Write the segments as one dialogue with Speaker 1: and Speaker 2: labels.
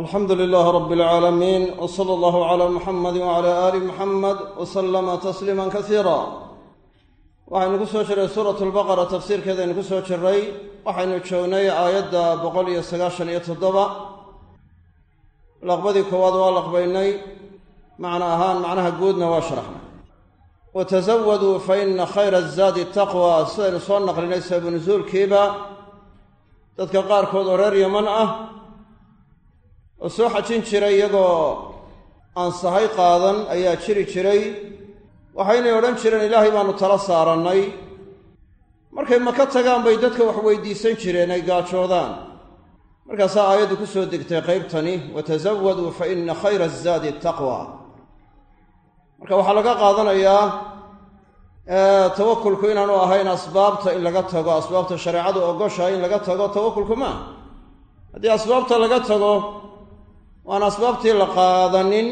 Speaker 1: alxamdu lilaah rab اlcaalamiin w sala allahu cala muxamadi wcala aali muxamed w salama tasliima kasiira waxaynu ku soo jiray suurat lbaqara tafsiirkeedaynu ku soo jiray. Waxaynu joognay aayadda boqol iyo sagaashan iyo toddoba. Laqbadii koowaad waa laqbaynay macna ahaan macnaha guudna waa sharaxnay. Watasawaduu fa ina khayra azaadi taqwa sidaynu soo naqlinay sababu nusuulkiiba dadka qaarkood oo reer yaman ah oo soo xajin jiray iyagoo aan sahay qaadan ayaa jiri jiray. Waxaynay odhan jireen ilaahay baanu tala saarannay. Markay maka tagaan bay dadka wax weydiisan jireen ay gaajoodaan. Markaasaa aayaddu ku soo degtay qaybtani watasawaduu fa ina khayra azaadi taqwa. Marka waxaa laga qaadanayaa tawakulku inaanu ahayn asbaabta in laga tago asbaabta shareecadu ogoshahay in laga tago tawakulku maa haddii asbaabta laga tago waan asbaabtii la qaadanin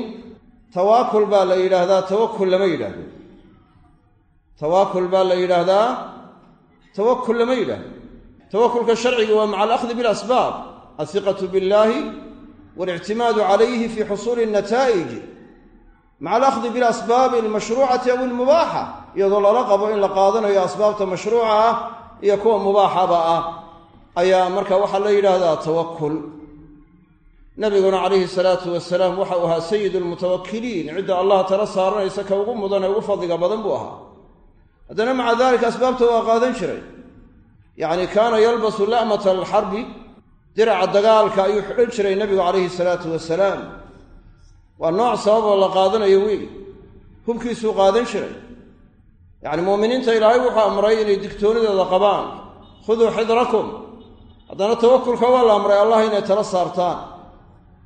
Speaker 1: tawaakul baa la yidhaahdaa tawakul lama yidhaahdo. Tawaakul baa la yidhaahdaa tawakul lama yidhaahdo. Tawakulka sharciga waa maca alahdi bilasbaab alhiqatu billahi walictimaadu calayhi fi xusuuli nataa'ij maca alahdi bilasbaabi almashruucati aw almubaaxa iyadoo lala qabo in la qaadanayo asbaabta mashruuca ah iyo kuwa mubaaxaba ah. Ayaa marka waxaa la yidhaahdaa tawakul nabiguna calayhi salaatu wasalaam waxa uu ahaa sayid lmutawakiliin cidda allah tala saaranaysa ka ugu mudan ee ugu fadliga badan buu ahaa. Haddana maca dalika asbaabta waa qaadan jiray. Yacni kaana yalbasu la'mata alxarbi diraca dagaalka ayuu xidhan jiray nebigu calayhi salaatu wasalaam waa nooc sababoo la qaadanayo wiil hubkiisuu qaadan jiray. Yacni muuminiinta ilaahay wuxuu amray inay digtoonidooda qabaan. Khuduu xidrakum haddana tawakulka waa la amray allah inay tala saartaan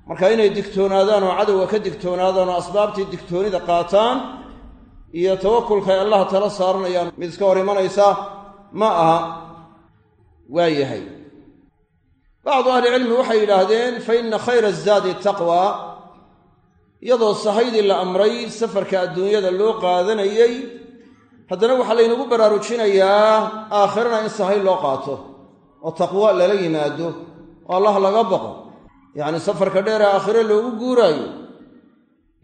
Speaker 1: marka inay digtoonaadaan oo cadowga ka digtoonaadaan oo asbaabtii digtoonida qaataan iyo tawakulka ay allah tala saaranayaan mid iska hor imanaysa ma aha waa yahay. Bacdu ahlicilmi waxay yidhaahdeen fa ina khayra azaadi taqwa iyadoo sahaydii la amray safarka adduunyada loo qaadanayey haddana waxaa laynagu baraarujinayaa aakhirana in sahay loo qaato oo taqwo lala yimaado oo allah laga baqo yacni safarka dheer ee aakhire loogu guuraayo.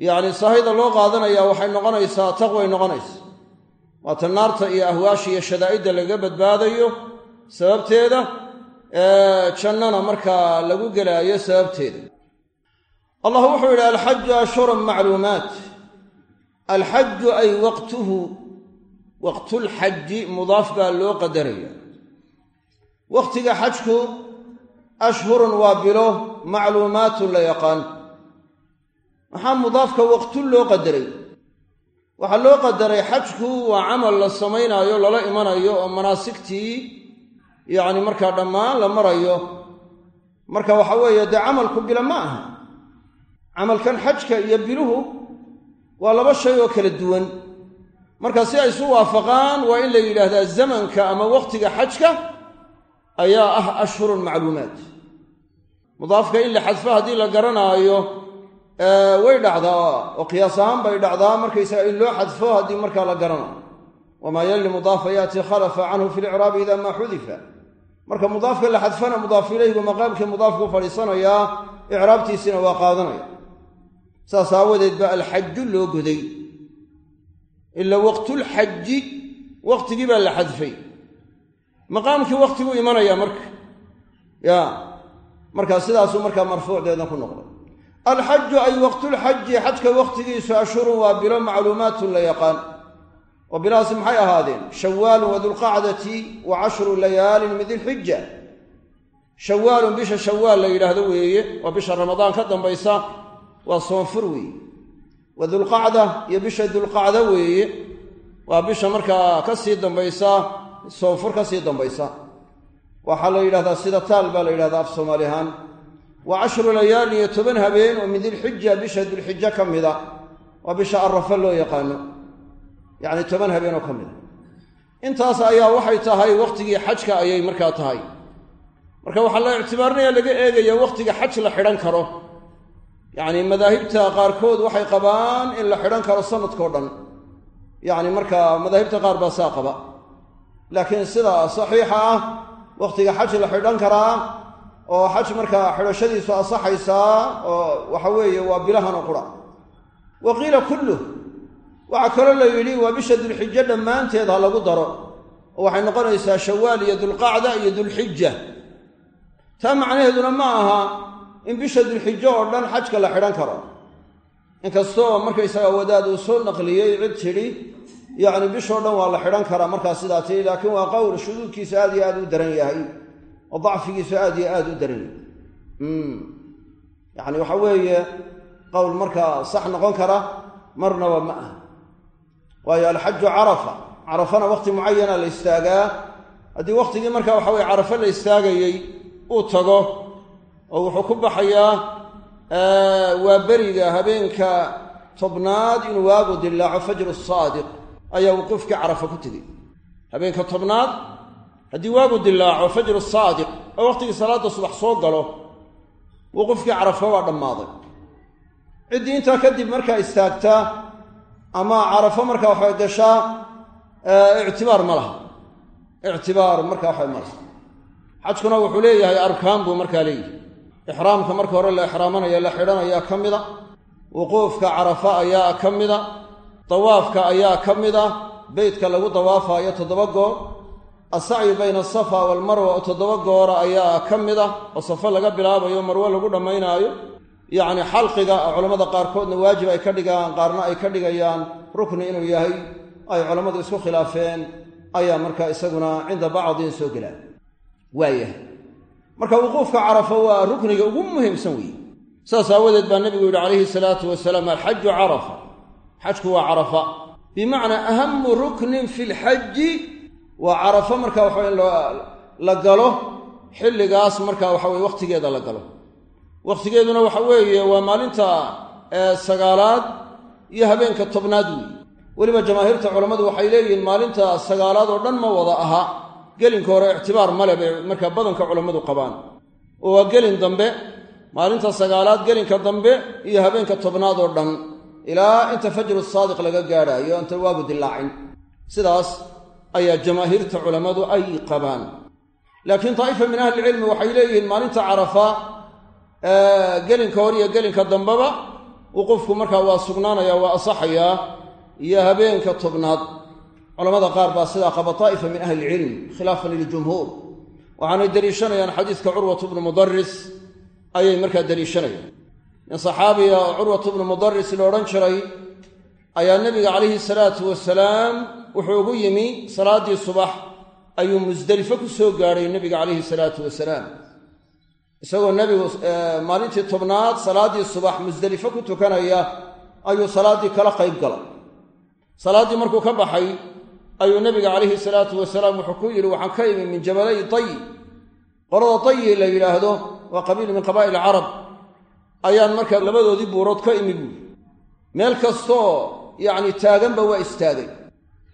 Speaker 1: Yacni sahayda loo qaadanayaa waxay noqonaysaa taqway noqonaysa. Waata naarta iyo ahwaasha iyo shadaa'idda lagaga badbaadayo sababteeda jannana markaa lagu gelaayo sababteeda. Allah wuxuu yidhi alxaju ashhurun macluumaat. Alxaju ay waqtuhu waqtulxaji mudaaf baa loo qadaraya wakhtiga xajku ashhurun waa bilo macluumaatun la yaqaan. Maxaa mudaafka waqtun loo qadaray? Waxaa loo qadaray xajku waa camal la samaynaayo lala imanayo oo manaasigtii yacni markaa dhammaan la marayo. Marka waxa weeye dee camalku bila ma aha. Camalkan xajka iyo biluhu waa laba shay oo kala duwan. Marka si ay isu waafaqaan waa in la yidhaahdaa zamanka ama waqtiga xajka ayaa ah ashhurun macluumaat mudaafka in la xadfo haddii la garanaayo way dhacdaa oo qiyaas ahaan bay dhacdaa markaysaga in loo xadfo haddii markaa la garanayo wamaa yali mudaafa yaati khalafa canhu fi licraabi ida maa xudifa. Marka mudaafka la xadfana mudaaf ilayhigu maqaamkii mudaafku fadhiisanayaa icraabtiisina waa qaadanaya. Saas aawadeed ba alxaju loo goday. Ila waqtulxaji waqtigii baa la xadfay maqaamkii waqtiguu imanaya marka. Ya markaa sidaasuu markaa marfuucdeedna ku noqday alxaju ay waqtulxaji xajka waqtigiisu ashhurun waa bilo macluumaatun la yaqaan. Oo bilahaasi maxay ahaadeen? Shawaalun wa dulqacdati wa cashru layaalin min dilxija shawaalun bisha shawaal la yidhaahdo weeye waa bisha ramadaan ka dambaysa waa soonfur weeye. Wa dulqacda iyo bisha dulqacda weeye waa bisha markaa ka sii dambaysa soonfur ka sii dambaysa. Waxaa la yidhahdaa sida taal baa la yidhahdaa af soomaali ahaan. Waa cashru layaalin iyo toban habeen oo min dilxija bisha dulxijo ka mida waa bisha arafa loo yaqaano. Yacni toban habeen oo ka mida. Intaas ayaa waxay tahay wakhtigii xajka ayay markaa tahay. Marka waxaa la ictibaarinaya laga eegaya wakhtiga xaj la xidhan karo. Yacni madaahibta qaarkood waxay qabaan in la xidhan karo sanadkao dhan. Yacni markaa madaahibta qaar baa saa qaba laakiin sida saxiixa ah wakhtiga xaj la xidhan karaa oo xaj markaa xidhashadiisu asaxaysaa oo waxa weeye waa bilahan oo qura. Wa qiila kulluh waxaa kaloo la yidhi waa bisha dulxijo dhammaanteed ha lagu daro. Oo waxay noqonaysaa shawaal iyo dulqacda iyo dulxija taa macnaheeduna ma aha in bisha dulxijo oo dhan xajka la xidhan karo. Inkastoo markaysaga wadaad uu soo naqliyey cid tidhi yacni bishoo dhan waa la xidhan karaa markaa sidaa tii laakiin waa qowl shuduudkiisa aad iyo aad u daran yahay oo dacfigiisu aad iyo aad u daran yahay. Yacni waxa weeye qowl markaa sax noqon kara marnaba ma aha. Waayo alxaju carafa carafana waqti mucayana la istaagaa. Haddii waqtigii marka waxa weye carafo la istaagayey uu tago oo wuxuu ku baxayaa waa beriga habeenka tobnaad inuu waagu dilaaco fajru saadiq ayaa wuquufkii carafa ku tegey habeenka tobnaad haddii waagu dilaaco fajru saadiq oo waqtigii salaadda subax soo galo wuquufkii carafa waa dhammaaday. Ciddii intaa kadib markaa istaagtaa ama carafo markaa waxay gashaa ictibaar ma laha. Ictibaar markaa waxay ma laha. Xajkuna wuxuu leeyahay arkaan buu markaa leeyahay. Ixraamka marka hore la ixraamanaya la xidhanayaa ka mida. Wuquufka carafa ayaa ka mida dawaafka ayaa ka mida beytka lagu dawaafaayo toddoba goor. Asacyu bayna asafa waalmarwa oo toddoba goora ayaa ka mida oo safo laga bilaabayo marwe lagu dhammaynaayo. Yacni xalqiga culammada qaarkoodna waajib ay ka dhigaan qaarna ay ka dhigayaan rukni inuu yahay. Ay culammadu isku khilaafeen ayaa marka isaguna cinda bacdin soo gelaa waayahay marka wuquufka carafa waa rukniga ugu muhiimsan weeye. Saas aawadeed baa nebigu yidhi calayhi salaatu wasalaam alxaju carafa xajku waa carafa. Bimacnaa ahamu ruknin fi lxaji waa carafa marka waxa in la galo. Xilligaas marka waxa weye waqtigeeda la galo. Wakhtigeeduna waxa weeye waa maalinta sagaalaad iyo habeenka tobnaad weeye. Weliba jamaahiirta culammadu waxay leeyihiin maalinta sagaalaad oo dhan ma wada aha. Gelinka hore ictibaar male bay markaa badanka culammadu qabaan. Oo waa gelin dambe. Maalinta sagaalaad gelinka dambe iyo habeenka tobnaad oo dhan ilaa inta fajru saadiq laga gaadhaayo inta waagu dilaacin sidaas ayaa jamaahiirta culammadu ay qabaan. Laakiin daa'ifa min ahlilcilmi waxay leeyihiin maalinta carafa gelinka hore iyo gelinka dambeba wuquufku markaa waa sugnaanaya waa asaxayaa iyo habeenka tobnaad. Culamada qaar baa sidaa qaba daa'ifa min ahli ilcilm khilaafan liljumhuur waxaanay deliishanayaan xadiiska curwatu bnu mudaris ayay markaa deliishanayaan nin saxaabiga oo curwatu bnu mudaris la odhan jiray ayaa nebiga calayhi salaatu wasalaam wuxuu ugu yimi salaaddii subax ayuu musdelifo ku soo gaadhay nebiga calayhi salaatu wasalaam. Isagoo nebigu maalintii tobnaad salaaddii subax musdelifo ku tukanaya ayuu salaaddii kala qayb galay. Salaaddii markuu ka baxay ayuu nebiga calayhi salaatu wasalaam wuxuu ku yidhi waxaan ka imi min jabalay dayi qolada dayi la yidhaahdo waa qabiil min qabaa'il carab ayaan markaa labadoodii buurood ka imi buuri meel kastoo yacni taaganba waa istaagay.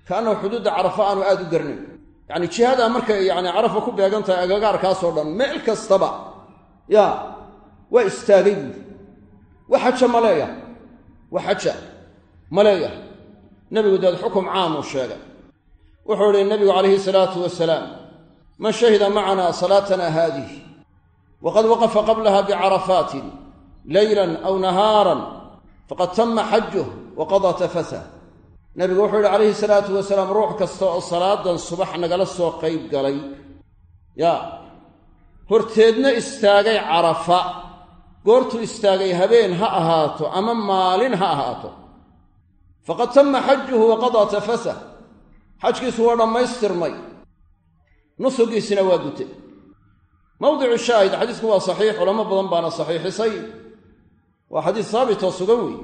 Speaker 1: Kaannahu xuduudda carafa aanu aad u garnayn yacni jihadaa markay yacni carafa ku beegan tahay agagaarkaasoo dhan meel kastaba ya waa istaagay buuri wax xaja ma leeyahay wax xaja ma leeyahay nebigu deed xukum caamuu sheegay. Wuxuu idhi nebigu calayhi salaatu wasalaam man shahida macanaa salaatana haadihi waqad waqafa qablaha bicarafaatin leylan aw nahaaran faqad tama xajuh waqadaa tafasah nebigu wuxuu yidhi calayhi salaatu wasalaam ruux kasta oo salaadan subax nagala soo qayb galay. Ya horteedna istaagay carafa. Goortuu istaagay habeen ha ahaato ama maalin ha ahaato. Faqad tama xajuhu waqadaa tafasah xajkiisu waa dhammaystirmay. Nusugiisina waa gutay mawdicu shaahid xadiisku waa saxiix culamo badan baana saxiixisay waa xadiis saabitoo sugan weeye.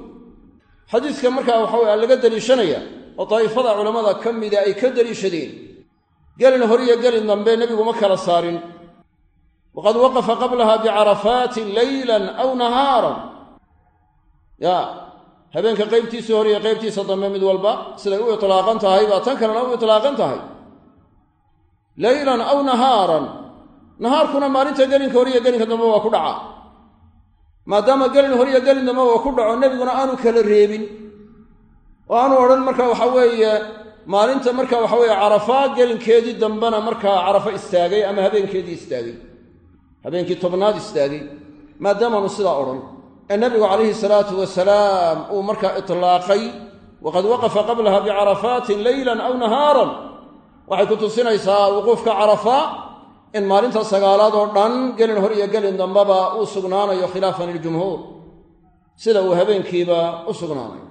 Speaker 1: Xadiiska markaa waxa weye laga deliishanaya oo daa'ifada culammada ka mida ay ka deliishadeen gelin hor iyo gelin dambe nebigu ma kala saarin. Waqad waqafa qablaha bicarafaatin leylan aw nahaaran. Ya habeenka qaybtiisii hore iyo qaybtiisa dambe mid walba siday u itlaaqan tahay baa tan kalena u itlaaqan tahay. Leylan aw nahaaran. Nahaarkuna maalinta gelinka hore iyo gelinka dambe waa ku dhaca maadaama gelin hore iyo gelin dambe waa ku dhaco nebiguna aanu kala reebin. Oo aanu odhan marka waxa weeye maalinta marka waxa weeye carafa gelinkeedii dambena markaa carafo istaagay ama habeenkeedii istaagay. Habeenkii tobnaad istaagay. Maadaamaanu sidaa odhan ee nabigu calayhi salaatu wasalaam uu markaa itlaaqay waqad waqafa qablaha bicarafaatin leylan aw nahaaran. Waxay ku tusinaysaa wuquufka carafaa in maalinta sagaalaad oo dhan gelin hor iyo gelin dambaba uu sugnaanayo khilaafan liljumhuur sida uu habeenkiiba u sugnaanayo.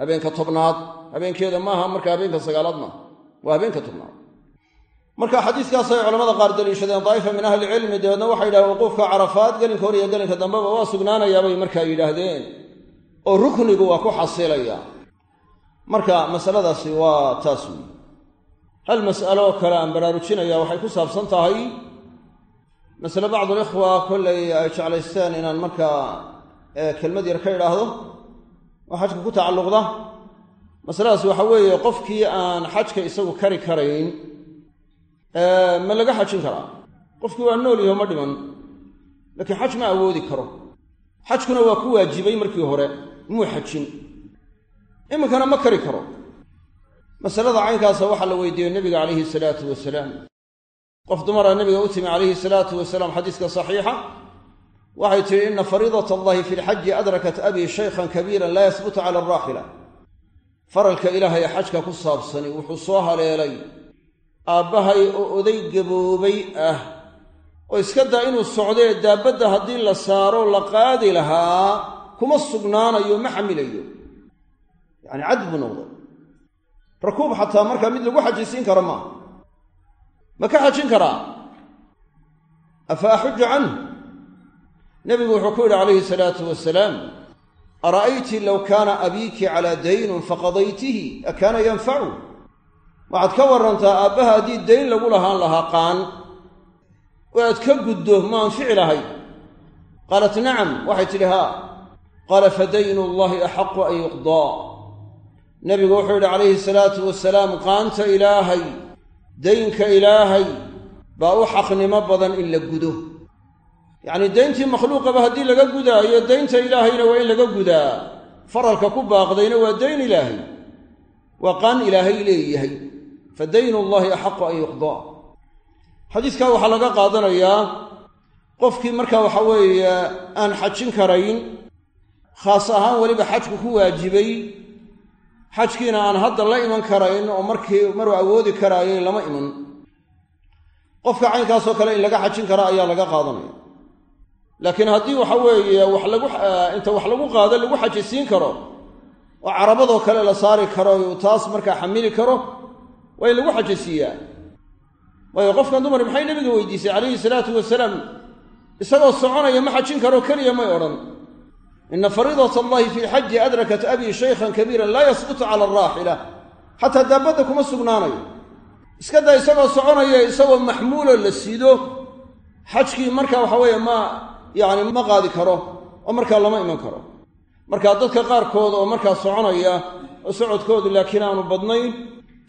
Speaker 1: Habeenka tobnaad habeenkeeda maaha marka habeenka sagaalaad maaha. Waa habeenka tobnaad. Marka xadiiskaasay culamada qaar daliishadeen daa'ifa min ahli cilmi dabeedna waxay yidhahdeen wuquufka carafaad gelinka hor iyo gelinka dambeba waa sugnaanayaa bay markaa yidhaahdeen. Oo ruknigu waa ku xasilaya. Marka masaladaasi waa taas weyi hal mas'alo kale aan baraarujinaya waxay ku saabsan tahay? Masale bacdulikhwa kollay ay jeclaysteen inaan markaa kelmad yar ka idhaahdo. Oo xajka ku tacalluqda. Masaladaas waxa weeye qofkii aan xajka isagu kari karayn ma laga xajin karaa. Qofkii waa nool yaho ma dhiman laakiin xaj ma awoodi karo. Xajkuna waa ku waajibay markii hore muu xajin. Iminkana ma kari karo masalada caynkaasa waxaa la weydiiyey nebiga calayhi salaatu wasalaam. Qof dumara nebiga u timi calayhi salaatu wasalaam xadiiska saxiixa waxay tihi ina fariidat allahi fi lxaji adrakat abii shaykhan kabiiran laa yasbutu cala araaxila faralka ilaahay ee xajka ku saabsani wuxuu soo haleelay. Aabbahay oo oday gaboobay ah oo iska daa inuu socdee daabadda haddii la saaro la qaadi lahaa kuma sugnaanayo ma xamilayo. Yacani cad buu noqday rakuub xataa markaa mid lagu xajisiin karo maaha ma ka xajin karaa? Afa axuju canh nebigu wuxuu ku yidhi calayhi salaatu wasalaam ara'ayti low kaana abiiki calaa daynun faqadaytihi akaana yanfacu waxaad ka warrantaa aabbaha haddii dayn lagu lahaan lahaa qaan oo aad ka guddo ma anfici lahay. Qaalat nacam waxay tidhi haa. Qaala fa daynu axaqu an yuqdaa nebigu wuxuu yidhi calayhi salaatu wasalaam qaanta ilaahay daynka ilaahay baa u xaqnimo badan in la gudo. Yacnii dayntii makhluuqaba haddii laga gudaayo daynta ilaahayna waa in laga gudaa. Faralka ku baaqdayna waa dayn ilaahay. Waa qaan ilaahay leeyahay. Fa daynu llahi axaqu an yuqdaa. Xadiiskaa waxaa laga qaadanayaa qofkii marka waxa weeye aan xajin karayn khaas ahaan weliba xajku ku waajibay xajkiina aan hadda la iman karayn oo markii maruu awoodi karaayay lama iman. Qofka caynkaasoo kale in laga xajin kara ayaa laga qaadanaya. Laakiin haddii waxa weeye wax lagu inta wax lagu qaado lagu xajisiin karo oo carabadoo kale la saari karo uu taas markaa xamili karo waa lagu xajisiiyaa. Waayo qofkan dumar maxay nebiga weydiisay? Calayhi salaatu wasalaam isagoo soconaya ma xajin karo keliya may odhan ina fariidat allahi fi lxaji adrakat abii shaykhan kabiiran laa yasbutu cala araaxila xataa daabadda kuma sugnaanayo iska daa isagoo soconaya isagoo maxmuuloo la sido xajkii marka waxa weeye ma yacni ma qaadi karo oo markaa lama iman karo marka dadka qaarkood oo markaa soconaya oo socodkoodu laakiin aanu badnayn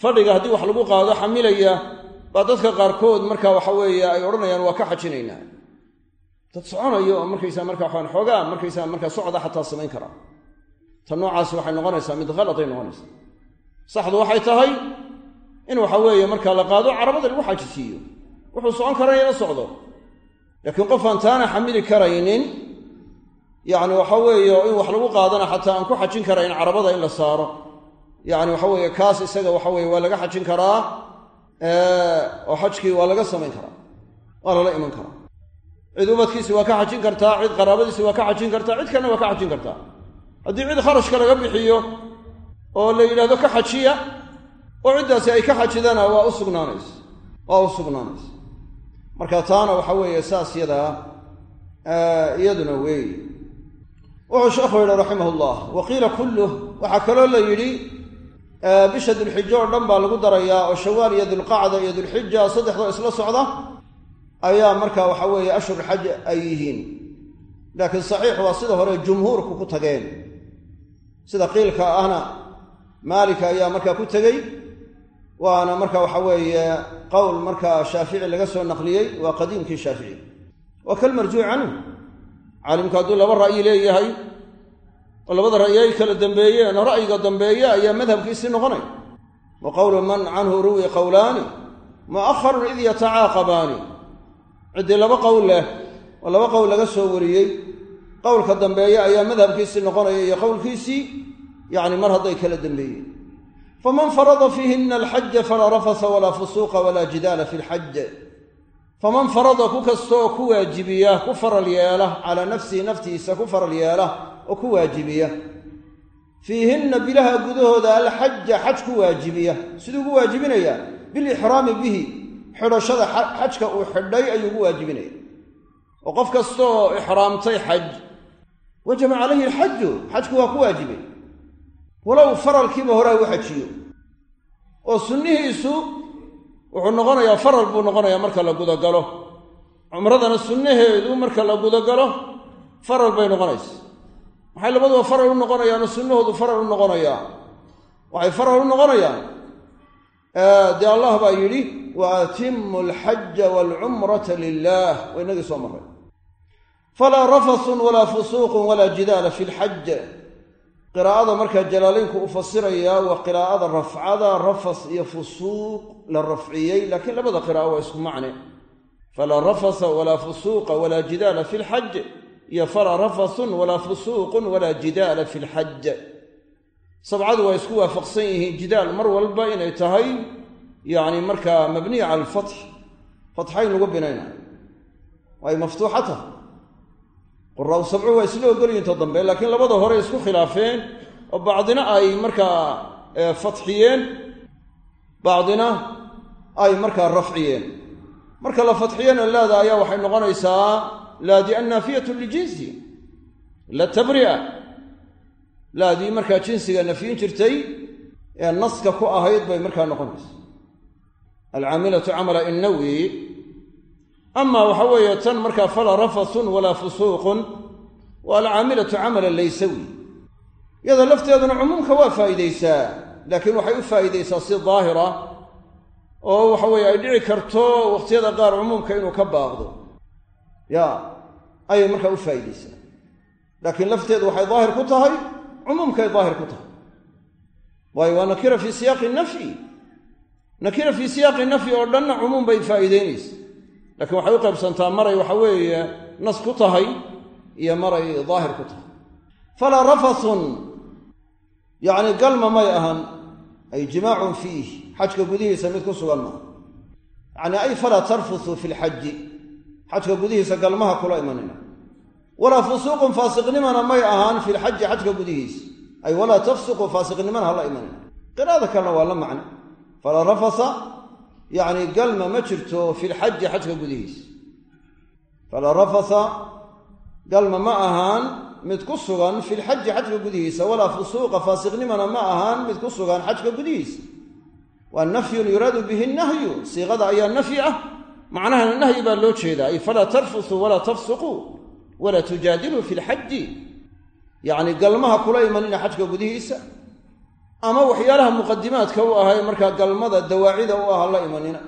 Speaker 1: fadhiga haddii wax lagu qaado xamilaya baa dadka qaarkood marka waxa weeye ay odhanayaan waa ka xajinaynaa dad soconayo oo markaysaa marka waxaan xoogaa markaysaa markaa socda xataa samayn karaa ta noocaas waxay noqonaysaa mid khalatay noqonaysaa. Saxdu waxay tahay in waxa weeye markaa la qaado carabada lagu xajisiiyo wuxuu socon karaya la socdo. Laakiin qofaan taana xamili karaynin yacni waxa weeye in wax lagu qaadana xataa aan ku xajin karayn carabada in la saaro. Yacni waxa weeye kaas isaga waxa weye waa laga xajin karaa oo xajkii waa laga samayn karaa waa lala iman karaa cid ubadkiisi waa ka xajin kartaa cid qaraabadiisi waa ka xajin kartaa cid kalena waa ka xajin kartaa. Haddii cid kharashka laga bixiyo oo la yidhahdo ka xajiya oo ciddaasi ay ka xajidana waa u sugnaanaysa waa u sugnaanaysa. Marka taana waxa weeye saas yadaa iyaduna weey wuxuu sheekhu yidhi raximah llah wa qiila kulluh waxaa kaloo la yidhi bisha dulxijo oo dhan baa lagu darayaa oo shawaal iyo dulqacda iyo dulxija saddexdoo isla socda ayaa marka waxa weeye ashhur xaj ay yihiin. Laakiin saxiix waa sida hore jumhuurku ku tageen. Sida qiilka ahna maalika ayaa markaa ku tegey waana marka waxa weeye qowl markaa shaafici laga soo naqliyey waa qadiimkii shaafici. Waa kal marjuuc canhu caalimku hadduu laba ra'yi leeyahay oo labada ra'yi ay kala dambeeyeen ra'yiga dambeeye ayaa madhabkiisii noqonay. Wa qowlu man canhu ruwi qowlaani mu'aharun id yatacaaqabaani ciddii laba qowl leh oo laba qowl laga soo wariyey qowlka dambeeya ayaa madhabkiisii noqonaya iyo qowlkiisii yacni mar hadday kala dambeeyeen. Faman farada fiihina alxaja falaa rafasa walaa fusuuqa walaa jidaala fi lxaj faman farada ku kastaoo ku waajibiya ku faral yeela calaa nafsihi naftiisa ku faral yeela oo ku waajibiya. Fiihinna bilaha gudahooda alxaja xaj ku waajibiya. Siduu ugu waajibinayaa bilixraami bihi xidhashada xajka uu xidhay ayuu ugu waajibinaya. oo qof kasta oo ixraamtay xaj wajaba calayhi alxaju xajku waa ku waajibay. walow faralkiiba hore u xajiyo. oo sunnihiisu wuxuu noqonayaa faral buu noqonayaa marka la gudagalo. cumradana sunnaheedu marka la gudagalo faral bay noqonaysa. maxay labaduba faral u noqonayaanoo sunnahoodu faral u noqonayaa? waxay faral u noqonayaan dee allah baa yidhi wa atimu alxaja waalcumrata lilah waa inagii soo marray. Falaa rafasun walaa fusuuqun walaa jidaala fi lxaj qiraa'ada markaa jalaalaynku u fasirayaa waa qiraa'ada rafcada rafas iyo fusuuq la rafciyey laakiin labada qiraa'o waa isku macne. Falaa rafasa walaa fusuuqa walaa jidaala fi lxaj iyo falaa rafasun walaa fusuuqun walaa jidaala fi lxaj sabcadu waa isku waafaqsan yihiin jidaal mar walba inay tahay yacni markaa mabniya cala alfatx fatxayn lagu binayna ay maftuuxa tahay sabcu waa isla ogolyiinta dambe laakiin labada hore isku khilaafeen oo bacdina ay markaa fatxiyeen bacdina ay markaa rafciyeen. Marka la fatxiyana laada ayaa waxay noqonaysaa laadi annaafiyatu lijinsi la tabri'a laadii markaa jinsiga nafyin jirtay ee naska ku ahayd bay markaa noqonaysa. Alcaamilatu camala innawi. Ama waxa weeye tan markaa falaa rafasun walaa fusuuqun waa alcaamilatu camala laysawi iyada lafteeduna cumuumka waa faa'iidaysaa laakiin waxay u faa'iidaysaa si daahira oo waxa weeye ay dhici karto wakhtiyada qaar cumuumka inuu ka baaqdo. Ya ayay markaa u faa'iidaysaa laakiin lafteedu waxay daahir ku tahay cumuumkay daahir ku tahay. Waayo waa nakira fii siyaaqi nafyi. Nakira fii siyaaqi nafyi oo dhanna cumuum bay faa'iideynaysa laakiin waxay u qaybsantaa maray waxa weeye nas ku tahay iyo maray daahir ku tahay. Falaa rafathun yacni galma may ahan ay jimaacun fiih xajka gudihiisa mid ku sugan maa yacni ay falaa tarfuthu fi lxaji xajka gudihiisa galmaha kula imanina walaa fusuuqun faasiqnimana may ahaan fi lxaji xajka gudihiisa. Ay walaa tafsuqu faasiqnimana hala imanina qiraa'ada kalena waa la macno falaa rafasa yacni galma ma jirto fi lxaji xajka gudihiisa. Falaa rafasa galma ma ahaan mid ku sugan fi lxaji xajka gudihiisa. Walaa fusuuqa faasiqnimana ma ahaan mid ku sugan xajka gudihiisa. Waa nafyun yuraadu bihi nahyu. Siiqada ayaa nafyi ah. Macnahana nahyi baa loo jeedaa. Ay falaa tarfusuu walaa tafsuquu walaa tujaadiluu fi lxaji yacni galmaha kula imanina xajka gudihiisa ama waxyaalaha muqadimaadka u ahay markaa galmada dawaacida u ah hala imanina.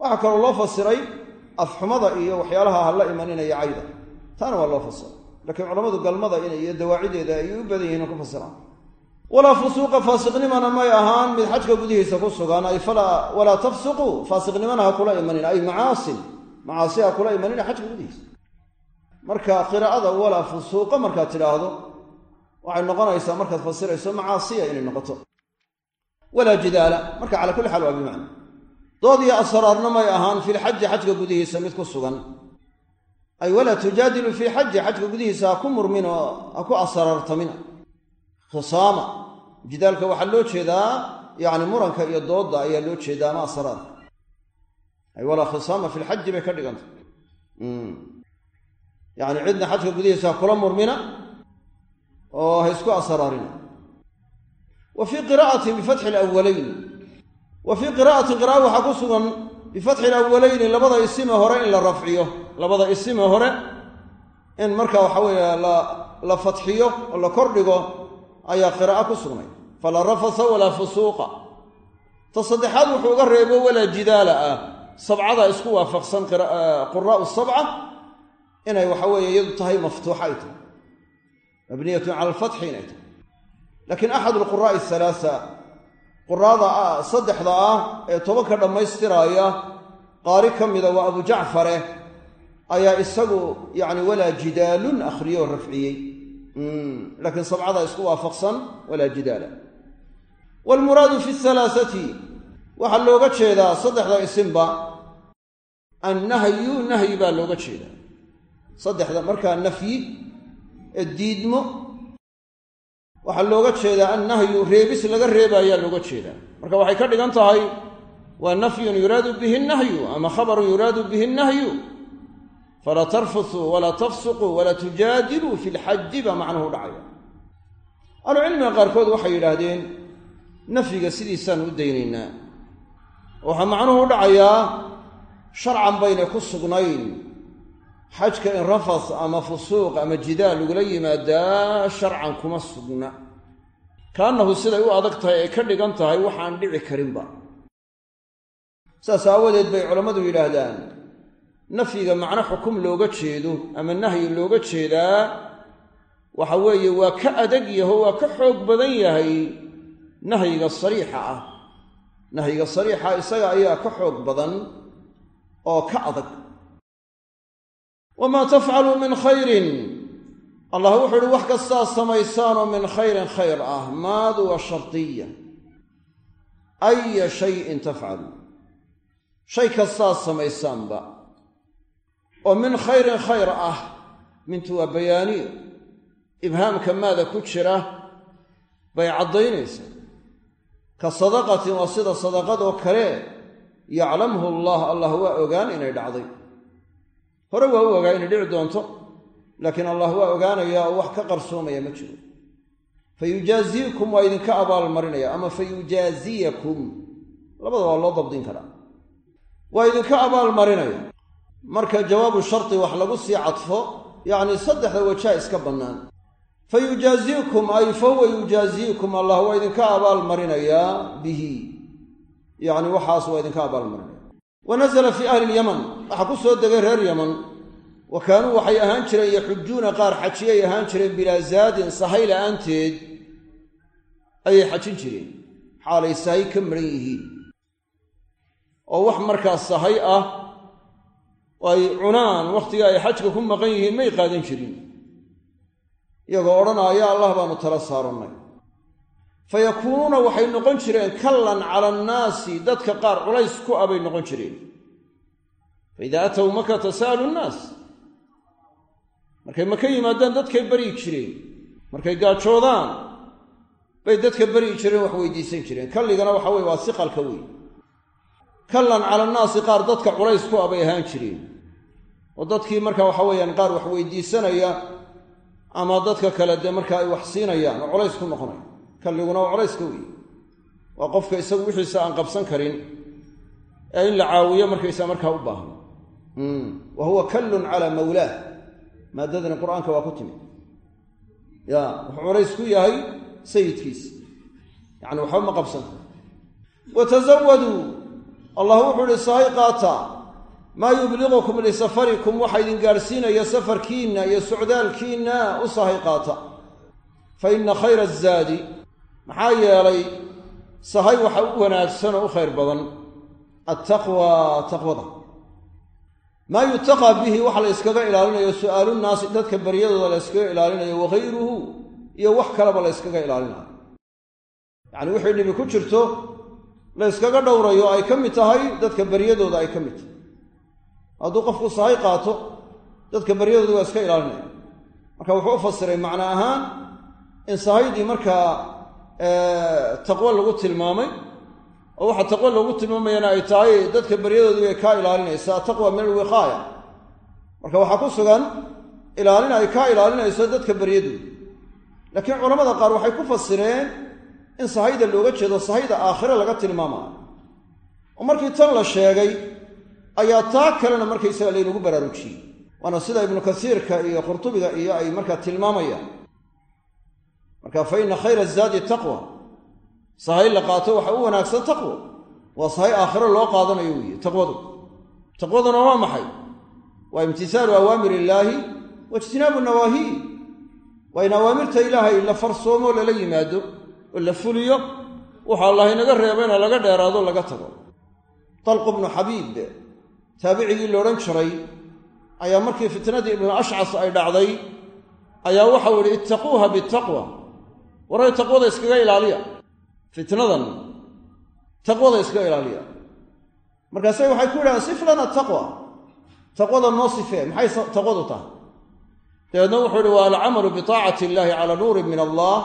Speaker 1: Waxaa kaloo loo fasiray afxumada iyo waxyaalaha hala imaninaya cayda. Taana waa loo fasiray. Laakiin culammadu galmada iyo dawaacideeda ayay u badan yihiin ku fasiraan. Walaa fusuuqa faasiqnimana may ahaan mid xajka gudihiisa ku sugan ay walaa tafsuquu faasiqnimana ha kula imanina. Ay macaasin macaasi ha kula imanina xajka gudihiisa marka qiraa'ada walaa fusuuqa markaad tidhaahdo waxay noqonaysaa markaad fasirayso macaasiya inay noqoto. Walaa jidaala marka cala kulli xaal waa bimacna. Dood iyo asraarna may ahaan fi lxaji xajka gudihiisa mid ku sugan. Ay walaa tujaadilu fii xaji xajka gudihiisa ha ku murmin oo ha ku asraartamina khisaama jidaalka waxaa loo jeedaa yacni muranka iyo doodda ayaa loo jeedaa ama asraarka ay walaa khisaama fi lxaji bay ka dhigantay yacni cidna xajka gudihiisa ha kula murmina oo ha isku asraarina. Wa fii qiraa'atin bifatxi alawalayn wa fii qiraa'atin qira'a waxaa ku sugan bifatxi alawalayni labada isime hore in la rafciyo. Labada isime hore in marka waxa weeye la fatxiyo oo la kordhigo ayaa qiraa'o ku sugnay. Falaa rafasa walaa fusuuqa ta saddexaad wuxuu uga reebo walaa jidaala ah. Sabcada isku waafaqsan quraa'u sabca inay waxa weeye iyadu tahay maftuuxa ay tahay mabniyatun cala alfatxi inay tahay. Laakiin axad alquraa'i ahalaasa quraada saddexda ah ee tobanka dhammaystiraaya qaari ka mida waa abu jacfare ayaa isagu yacni walaa jidaalun akhriyoo rafciyey. Laakiin sabcada isku waafaqsan walaa jidaala. Waalmuraadu fi halaathati waxaa looga jeedaa saddexda isimba annahyu nahyi baa looga jeedaa saddexda markaa nafyi diidmo waxaa looga jeedaa annahyu reebis laga reebaayaa looga jeedaa. Marka waxay ka dhigan tahay waa nafyun yuraadu bihi nahyu ama khabarun yuraadu bihi nahyu. Falaa tarfusuu walaa tafsuquu walaa tujaadiluu fi lxaji baa macnuhu dhacaya. Ahlucilmiga qaarkood waxay yidhaahdeen nafyiga sidiisaan u daynaynaa. Waxaa macnuhu u dhacayaa sharcan baynay ku sugnayn xajka in rafas ama fusuuq ama jidaal lagula yimaadaa sharcan kuma sugna. Kaannahu siday u adag tahay ay ka dhigan tahay waxaan dhici karinba. Saas aawadeed bay culammadu yidhaahdaan nafyiga macno xukum looga jeedo ama nahyi looga jeedaa waxa weeye waa ka adag yaho waa ka xoog badan yahay nahyiga sariixa ah. Nahyiga sariixa isaga ayaa ka xoog badan oo ka adag wamaa tafcaluu min khayrin allah wuxuu uhi wax kastaa samaysaanoo min khayrin khayr ah maadu waa shardiya aya shayin tafcalu shay kastaa samaysaanba oo min khayrin khayr ah mintu waa bayaaniyo ibhaamka maada ku jira bay caddaynaysaa ka sadaqatin waa sida sadaqadoo kale yaclamhu allah allah waa ogaan inay dhacday hore waa u ogaa inay dhici doonto laakiin allah waa ogaanayaa oo wax ka qarsoomaya ma jiro. Fa yujaaziikum waa idinka abaalmarinaya ama fa yujaaziyakum labada waa loo dabdin karaa. Waa idinka abaalmarinaya. Marka jawaabu shardi wax lagu sii cadfo yacni saddexda wajaa iska bannaan. Fa yujaaziikum ay fahuwa yujaaziikum allah waa idinka abaalmarinayaa bihi. Yacni waxaas waa idinka abaalmarinaya wa nasala fii ahli lyaman waxaa ku soo degay reer yaman. Wa kaanuu waxay ahaan jireen yaxujuuna qaar xajiyay ahaan jireen bilaa zaadin sahay la'aanteed ayay xajin jireen. Xaalay sahay ka maran yihiin. Oo wax markaas sahay ah oo ay cunaan wakhtiga ay xajka ku maqan yihiin may qaadan jirin. Iyagoo odhanaya allah baanu tala saarannay fa waxay noqon jireen kallan cala annaasi dadka qaar culays ku ah bay noqon jireen. Fa idaa atow makata sa'alu nnaas markay maka yimaadaan dadkay baryi jireen. Markay gaajoodaan bay dadka baryi jireen wax weydiisan jireen. Kalligana waxa weye waa siqalka wey kallan cala annaasi qaar dadka culays ku ah bay ahaan jireen. Oo dadkii marka waxa weeyaan qaar wax weydiisanaya ama dadka kale dee marka ay wax siinayaan oo culays ku noqonaya kalliguna waa culayska wey waa qofka isagu wixiisa aan qabsan karin. Ee in la caawiyo markaysa markaa u baahan wa huwa kallun calaa mawlaah maadadani qur'aanka waa ku timid ya wuxuu culays ku yahay sayidkiisa yacni waxba ma qabsan. Wa tasawaduu allah wuxuu ihi sahay qaata. Maa yubliqukum lisafarikum waxa idin gaadhsiinaya safarkiinna iyo socdaalkiinna u sahay qaata. Fa inna khayra azaadi maxaa yeelay sahay waxa u wanaagsan oo u khayr badan attaqwa taqwada. Maa yutaqaa bihi waxa la yskaga ilaalinayo su'aalu nnaasi dadka baryadooda la yskaga ilaalinayo wahayruhu iyo wax kaleba la yskaga ilaalinayo. Yacni wixii dhibi ku jirto la yskaga dhowrayo ay ka mid tahay dadka baryadooda ay ka mid tahay. Hadduu qofku sahay qaato dadka baryadooda waa iska ilaalinaya marka wuxuu u fasiray macno ahaan in sahaydii markaa taqwo lagu tilmaamay oo waxa taqwo lagu tilmaamayana ay tahay dadka baryadoodii bay kaa ilaalinaysaa taqwa min alwiqaaya. Marka waxaa ku sugan ilaalin ay kaa ilaalinayso dadka baryadooda laakiin culamada qaar waxay ku fasireen in sahayda looga jeedo sahayda aakhire laga tilmaamayo oo markii tan la sheegay ayaa taa kalena markaysaga laynagu baraarujiyey waana sida ibnu kasiirka iyo qurtubiga iyo ay markaa tilmaamayaan marka fa inna khayra zaadi taqwa. Sahay la qaato waxa u wanaagsan taqwo waa sahay aakhiro loo qaadanayo weeye taqwadu. Taqwaduna waa maxay? Waa imtisaalu awaamir illaahi wa ijtinaabu nawaahiyi waa in awaamirta ilaahay la farsoomo lala yimaado oo la fuliyo waxa allah inaga reebayna laga dheeraado laga tago. Dalqu bnu xabiib taabicigii la odhan jiray ayaa markii fitnadii ibnu ashcas ay dhacday ayaa waxau idhi ittaquuha bitaqwa waray taqwada iskaga ilaaliya. Fitnadan taqwada iskaga ilaaliya. Markaase waxay ku yidhahdeen sif lana taqwa. Taqwada noo sifee maxay taqwadu tahay? Dabeedna wuxuu ihi waa alcamalu biaacati illahi calaa nuurin min allah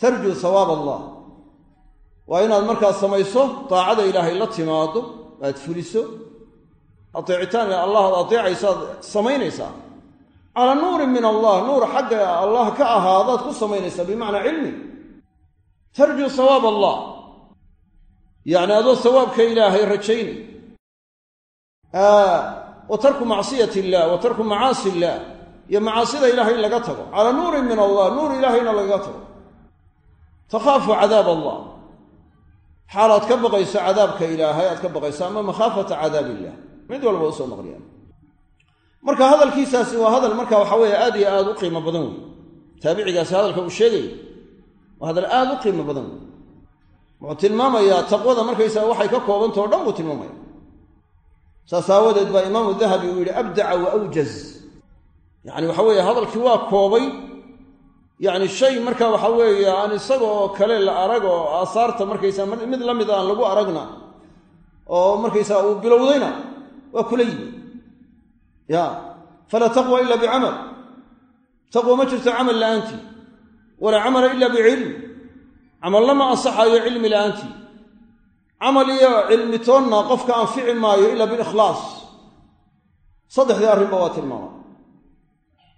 Speaker 1: tarjuu sawaab allah waa inaad markaas samayso daacada ilaahay la timaado aad fuliso ateecitaan allah ad ateecayso aad samaynaysaa calaa nuurin min allah nuur xagga allah ka ahaadaad ku samaynaysaa bimacnaa cilmi. Tarjuu sawaab allah. Yacni adoo sawaabka ilaahay rajaynay wa tarku macsiyati illah wa tarku macaasi illah iyo macaasida ilahay in laga tago. Calaa nuurin min allah nuur ilaahayna lagaga tago. Takhaafu cadaab allah. Xaalaad ka baqayso cadaabka ilaahay aad ka baqayso ama makhaafata cadaab illah mid walba u soo naqliyaan marka hadalkiisaasi waa hadal marka waxa weeye aad iyo aad u qiimo badan wey taabicigaasi hadalka uu sheegaya waa hadal aad u qiimo badan wey wuxuu tilmaamayaa taqwada markaysaga waxay ka koobantao o dhan buu tilmaamaya saas aawadeed baa imaamu dahabi uu yidhi abdaca wa awjaz. Yacni waxa weeye hadalkii waa koobay. Yacni shay marka waxa weeye aan isagoo kale la arag oo aasaarta markaysaa mid la mid aan lagu aragna oo markaysaa uu bilowdayna waa kula yimi ya falaa taqwa ila bicamal taqwa ma jirto camal la'aantii walaa camala ila bicilm camal lama ansaxayo cilmi la'aantii camal iyo cilmi toonna qofka anfici maayo ila bilikhlaas saddexdii arrinba waa tilmaama.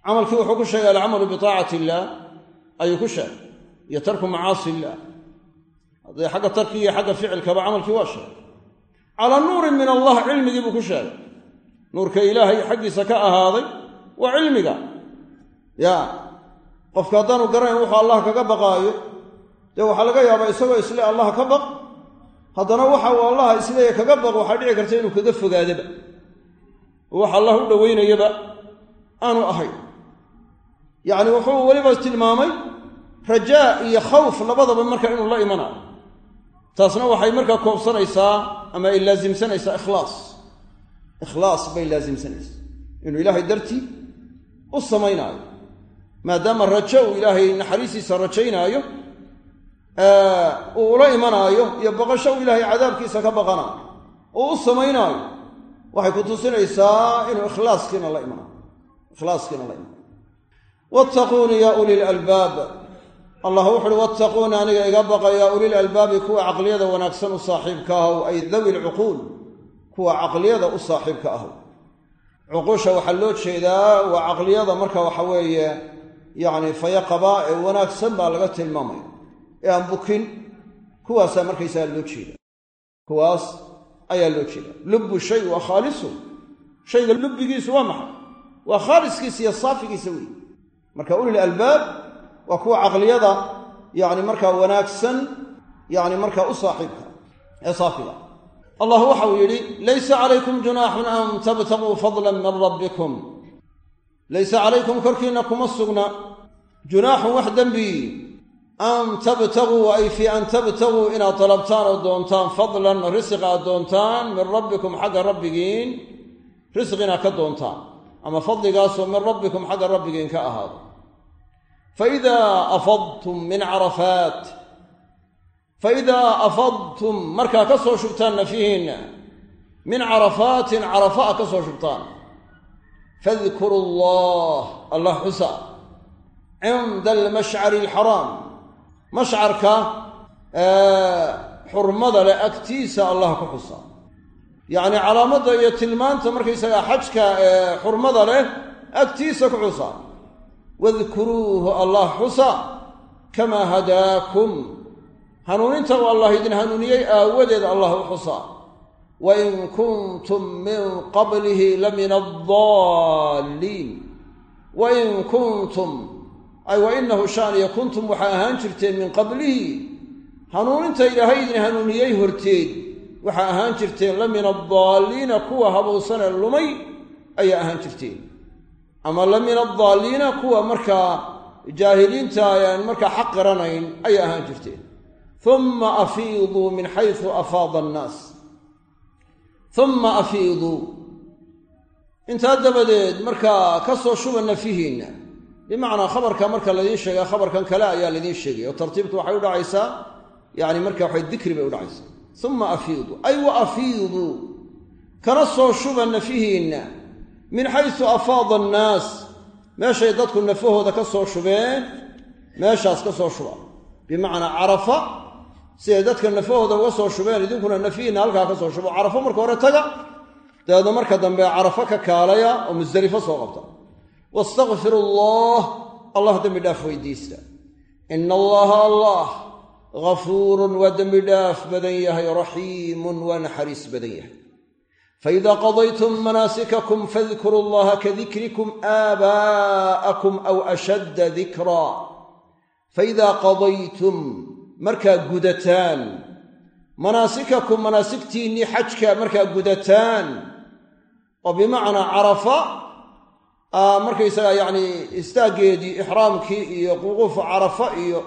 Speaker 1: Camalkii wuxuu ku sheegay alcamalu biaacati illaah ayuu ku sheegay iyo tarku macaasi illaah haddee xagga tarki iyo xagga ficilkaba camalkii waa sheegay. Calaa nuurin min allah cilmigii buu ku sheegay nuurka ilaahay xaggiisa ka ahaaday waa cilmiga. Ya qofka haddaanu garanayn wuxuu allah kaga baqaayo. Dee waxaa laga yaabaa isagoo isle allah ka baq. Haddana waxa uu allah isleeya kaga baq waxaa dhici karta inuu kaga fogaadaba. Oo wax allah u dhoweynayaba aanu ahayn yacni wuxuu weliba tilmaamay rajaa iyo khawf labadaba marka inuu la imanayo taasna waxay markaa koobsanaysaa ama ay laasimsanaysaa ikhlaas ikhlaas bay laasimsanaysaa inuu ilaahay dartii u samaynaayo maadaama rajo uu ilaahay naxariistiisa rajaynaayo uu ula imanaayo iyo baqasho uu ilaahay cadaabkiisa ka baqanaayo oo u samaynaayo waxay ku tusinaysaa inuu ikhlaaskiina la imanayo ikhlaaskiina la imanayo wattaquuni yaa uli lalbaab allah wuxu uhi wattaquuni aniga iga baqa yaa ulil albaabi kuwa caqliyada wanaagsan u saaxiibka ahow ay dawi lcuquul kuwa caqliyada u saaxiibka ahow cuquusha waxaa loo jeedaa waa caqliyada marka waxa weeye yacni fayaqaba ee wanaagsan baa laga tilmaamaya ee aan bukin kuwaasaa markaysaga loo jeeda kuwaas ayaa loo jeeda lubbu shay waa khaalisu shayga lubbigiisu waa maxay? Waa khaaliskiisa iyo saafigiisa weeye marka ulil albaab waa kuwa caqliyada yani markaa wanaagsan yani markaa u saaxiibka ee saafiga allah waxau yidhi laysa calaykum junaaxun an tabtaguu fadlan min rabbikum. Laysa calaykum korkiinna kuma sugna. Junaaxun wax dembi an tabtaguu ay fii an tabtaguu inaad dalabtaan oo doontaan fadlan risq aad doontaan min rabbikum xagga rabbigiin risq inaad ka doontaan. Ama fadligaasoo min rabbikum xagga rabbigiin ka ahaado. Faidaa afadtum min carafaat faidaa afadtum markaa ka soo shubtaan nafihiinna min carafaatin carafa a ka soo shubtaan fadkuru allah allah xusa cinda almashcari alxaraam mashcarka xurmada leh agtiisa allah ku xusa yacni calaamadda iyo tilmaanta markaysagaa xajka ee xurmada leh agtiisa ku xusa wadkuruuhu allah xusa kamaa hadaakum hanuuninta uu allah idin hanuuniyey aawadeed allah u xusa wain kuntum min qablihi la min addaalliin. Wain kuntum ay wa inahu shaaniya kuntum waxaa ahaan jirteen min qablihi. Hanuuninta ilaahay idin hanuuniyey horteed waxaa ahaan jirteen la min addaalliina kuwa habowsane lumay ayaa ahaan jirteen. Ama la min addaalliina kuwa markaa jaahiliinta markaa xaq qaranayn ayay ahaan jirteen uma afiiduu min xaysu afaada annaas uma afiiduu intaa dabadeed markaa ka soo shuba nafihiinna bimacnaa khabarka marka laidiin sheega khabarkan kale ayaa laidiin sheegaya oo tartiibtu waxay u dhacaysaa yani marka waxay dikri bay u dhacaysaa uma afiidu ay wa afiiduu kana soo shuba nafihiinna min xaysu afaada annaas meeshay dadku nafahooda ka soo shubeen meeshaas ka soo shuba bimacnaa carafa siday dadka nafahooda uga soo shubeen idinkuna nafihiinna halkaa ka soo shubo. Carafo marka hore taga. Dabeedna marka dambe carafo ka kaalaya oo musdelifo soo qabta. Wastakfiru allah allah dembi dhaaf weydiista. Ina allaha allah gafuurun waa dembi dhaaf badan yahay raxiimun waa naxariis badan yahay. Faida qadaytum manaasikakum fadkuruu allaha kadikrikum aabaa'akum aw ashadda dikraa faidaa qadaytum markaa gudataan. Manaasikakum manaasigtiinnii xajka markaa gudataan. Oo bimacnaa carafa markaysagaa yacnii istaaggeedii ixraamkii iyo ququufu carafa iyo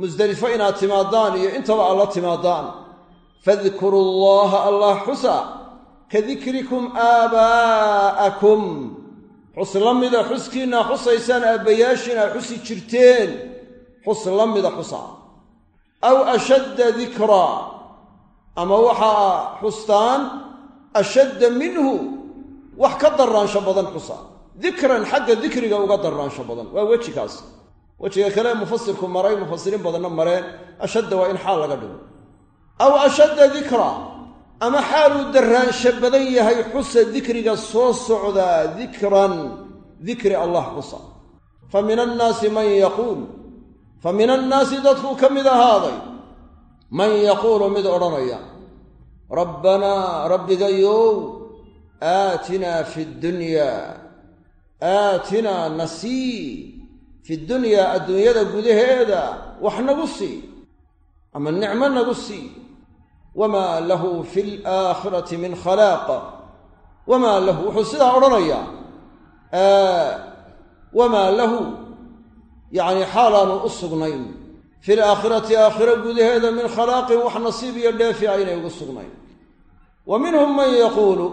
Speaker 1: musdelifo inaad timaadaan iyo intaba aad la timaadaan. Fadkuruu allaha allah xusa ka dikrikum aabaa'akum xus la mida xuskiinaa xusaysaan aabbayaashiin aa xusi jirteen. Xus la mida xusa aw ashadda dikraa ama waxaa xustaan ashadda minhu wax ka darraansho badan xusa dikran xagga dikriga uga darraansho badan waa wejikaas wejiga kale mufasirku maray mufasiriin badanna mareen ashadda waa in xaal laga dhigo aw ashadda dikra ama xaaluu darraansho badan yahay xusa dikriga soo socdaa dikran dikri allah xusa fa min annaasi man yaquul fa min annaasi dadkuu ka mid ahaaday man yaquulu mid odhanaya rabbanaa rabbigayow aatinaa fi ddunyaa aatinaa nasii fi dunyaa adduunyada gudaheeda wax nagu sii ama nicmo nagu sii wamaa lahu fi alaakhirati min khalaaq wamaa lahu wuxuu sidaa odhanayaa wamaa lahu yacni xaalaanu u sugnayn. Fi alaakhirati aakhiro gudaheeda min khalaaqin wax nasiib iyo dheefi aynay ugu sugnayn. Wa minhum man yaquulu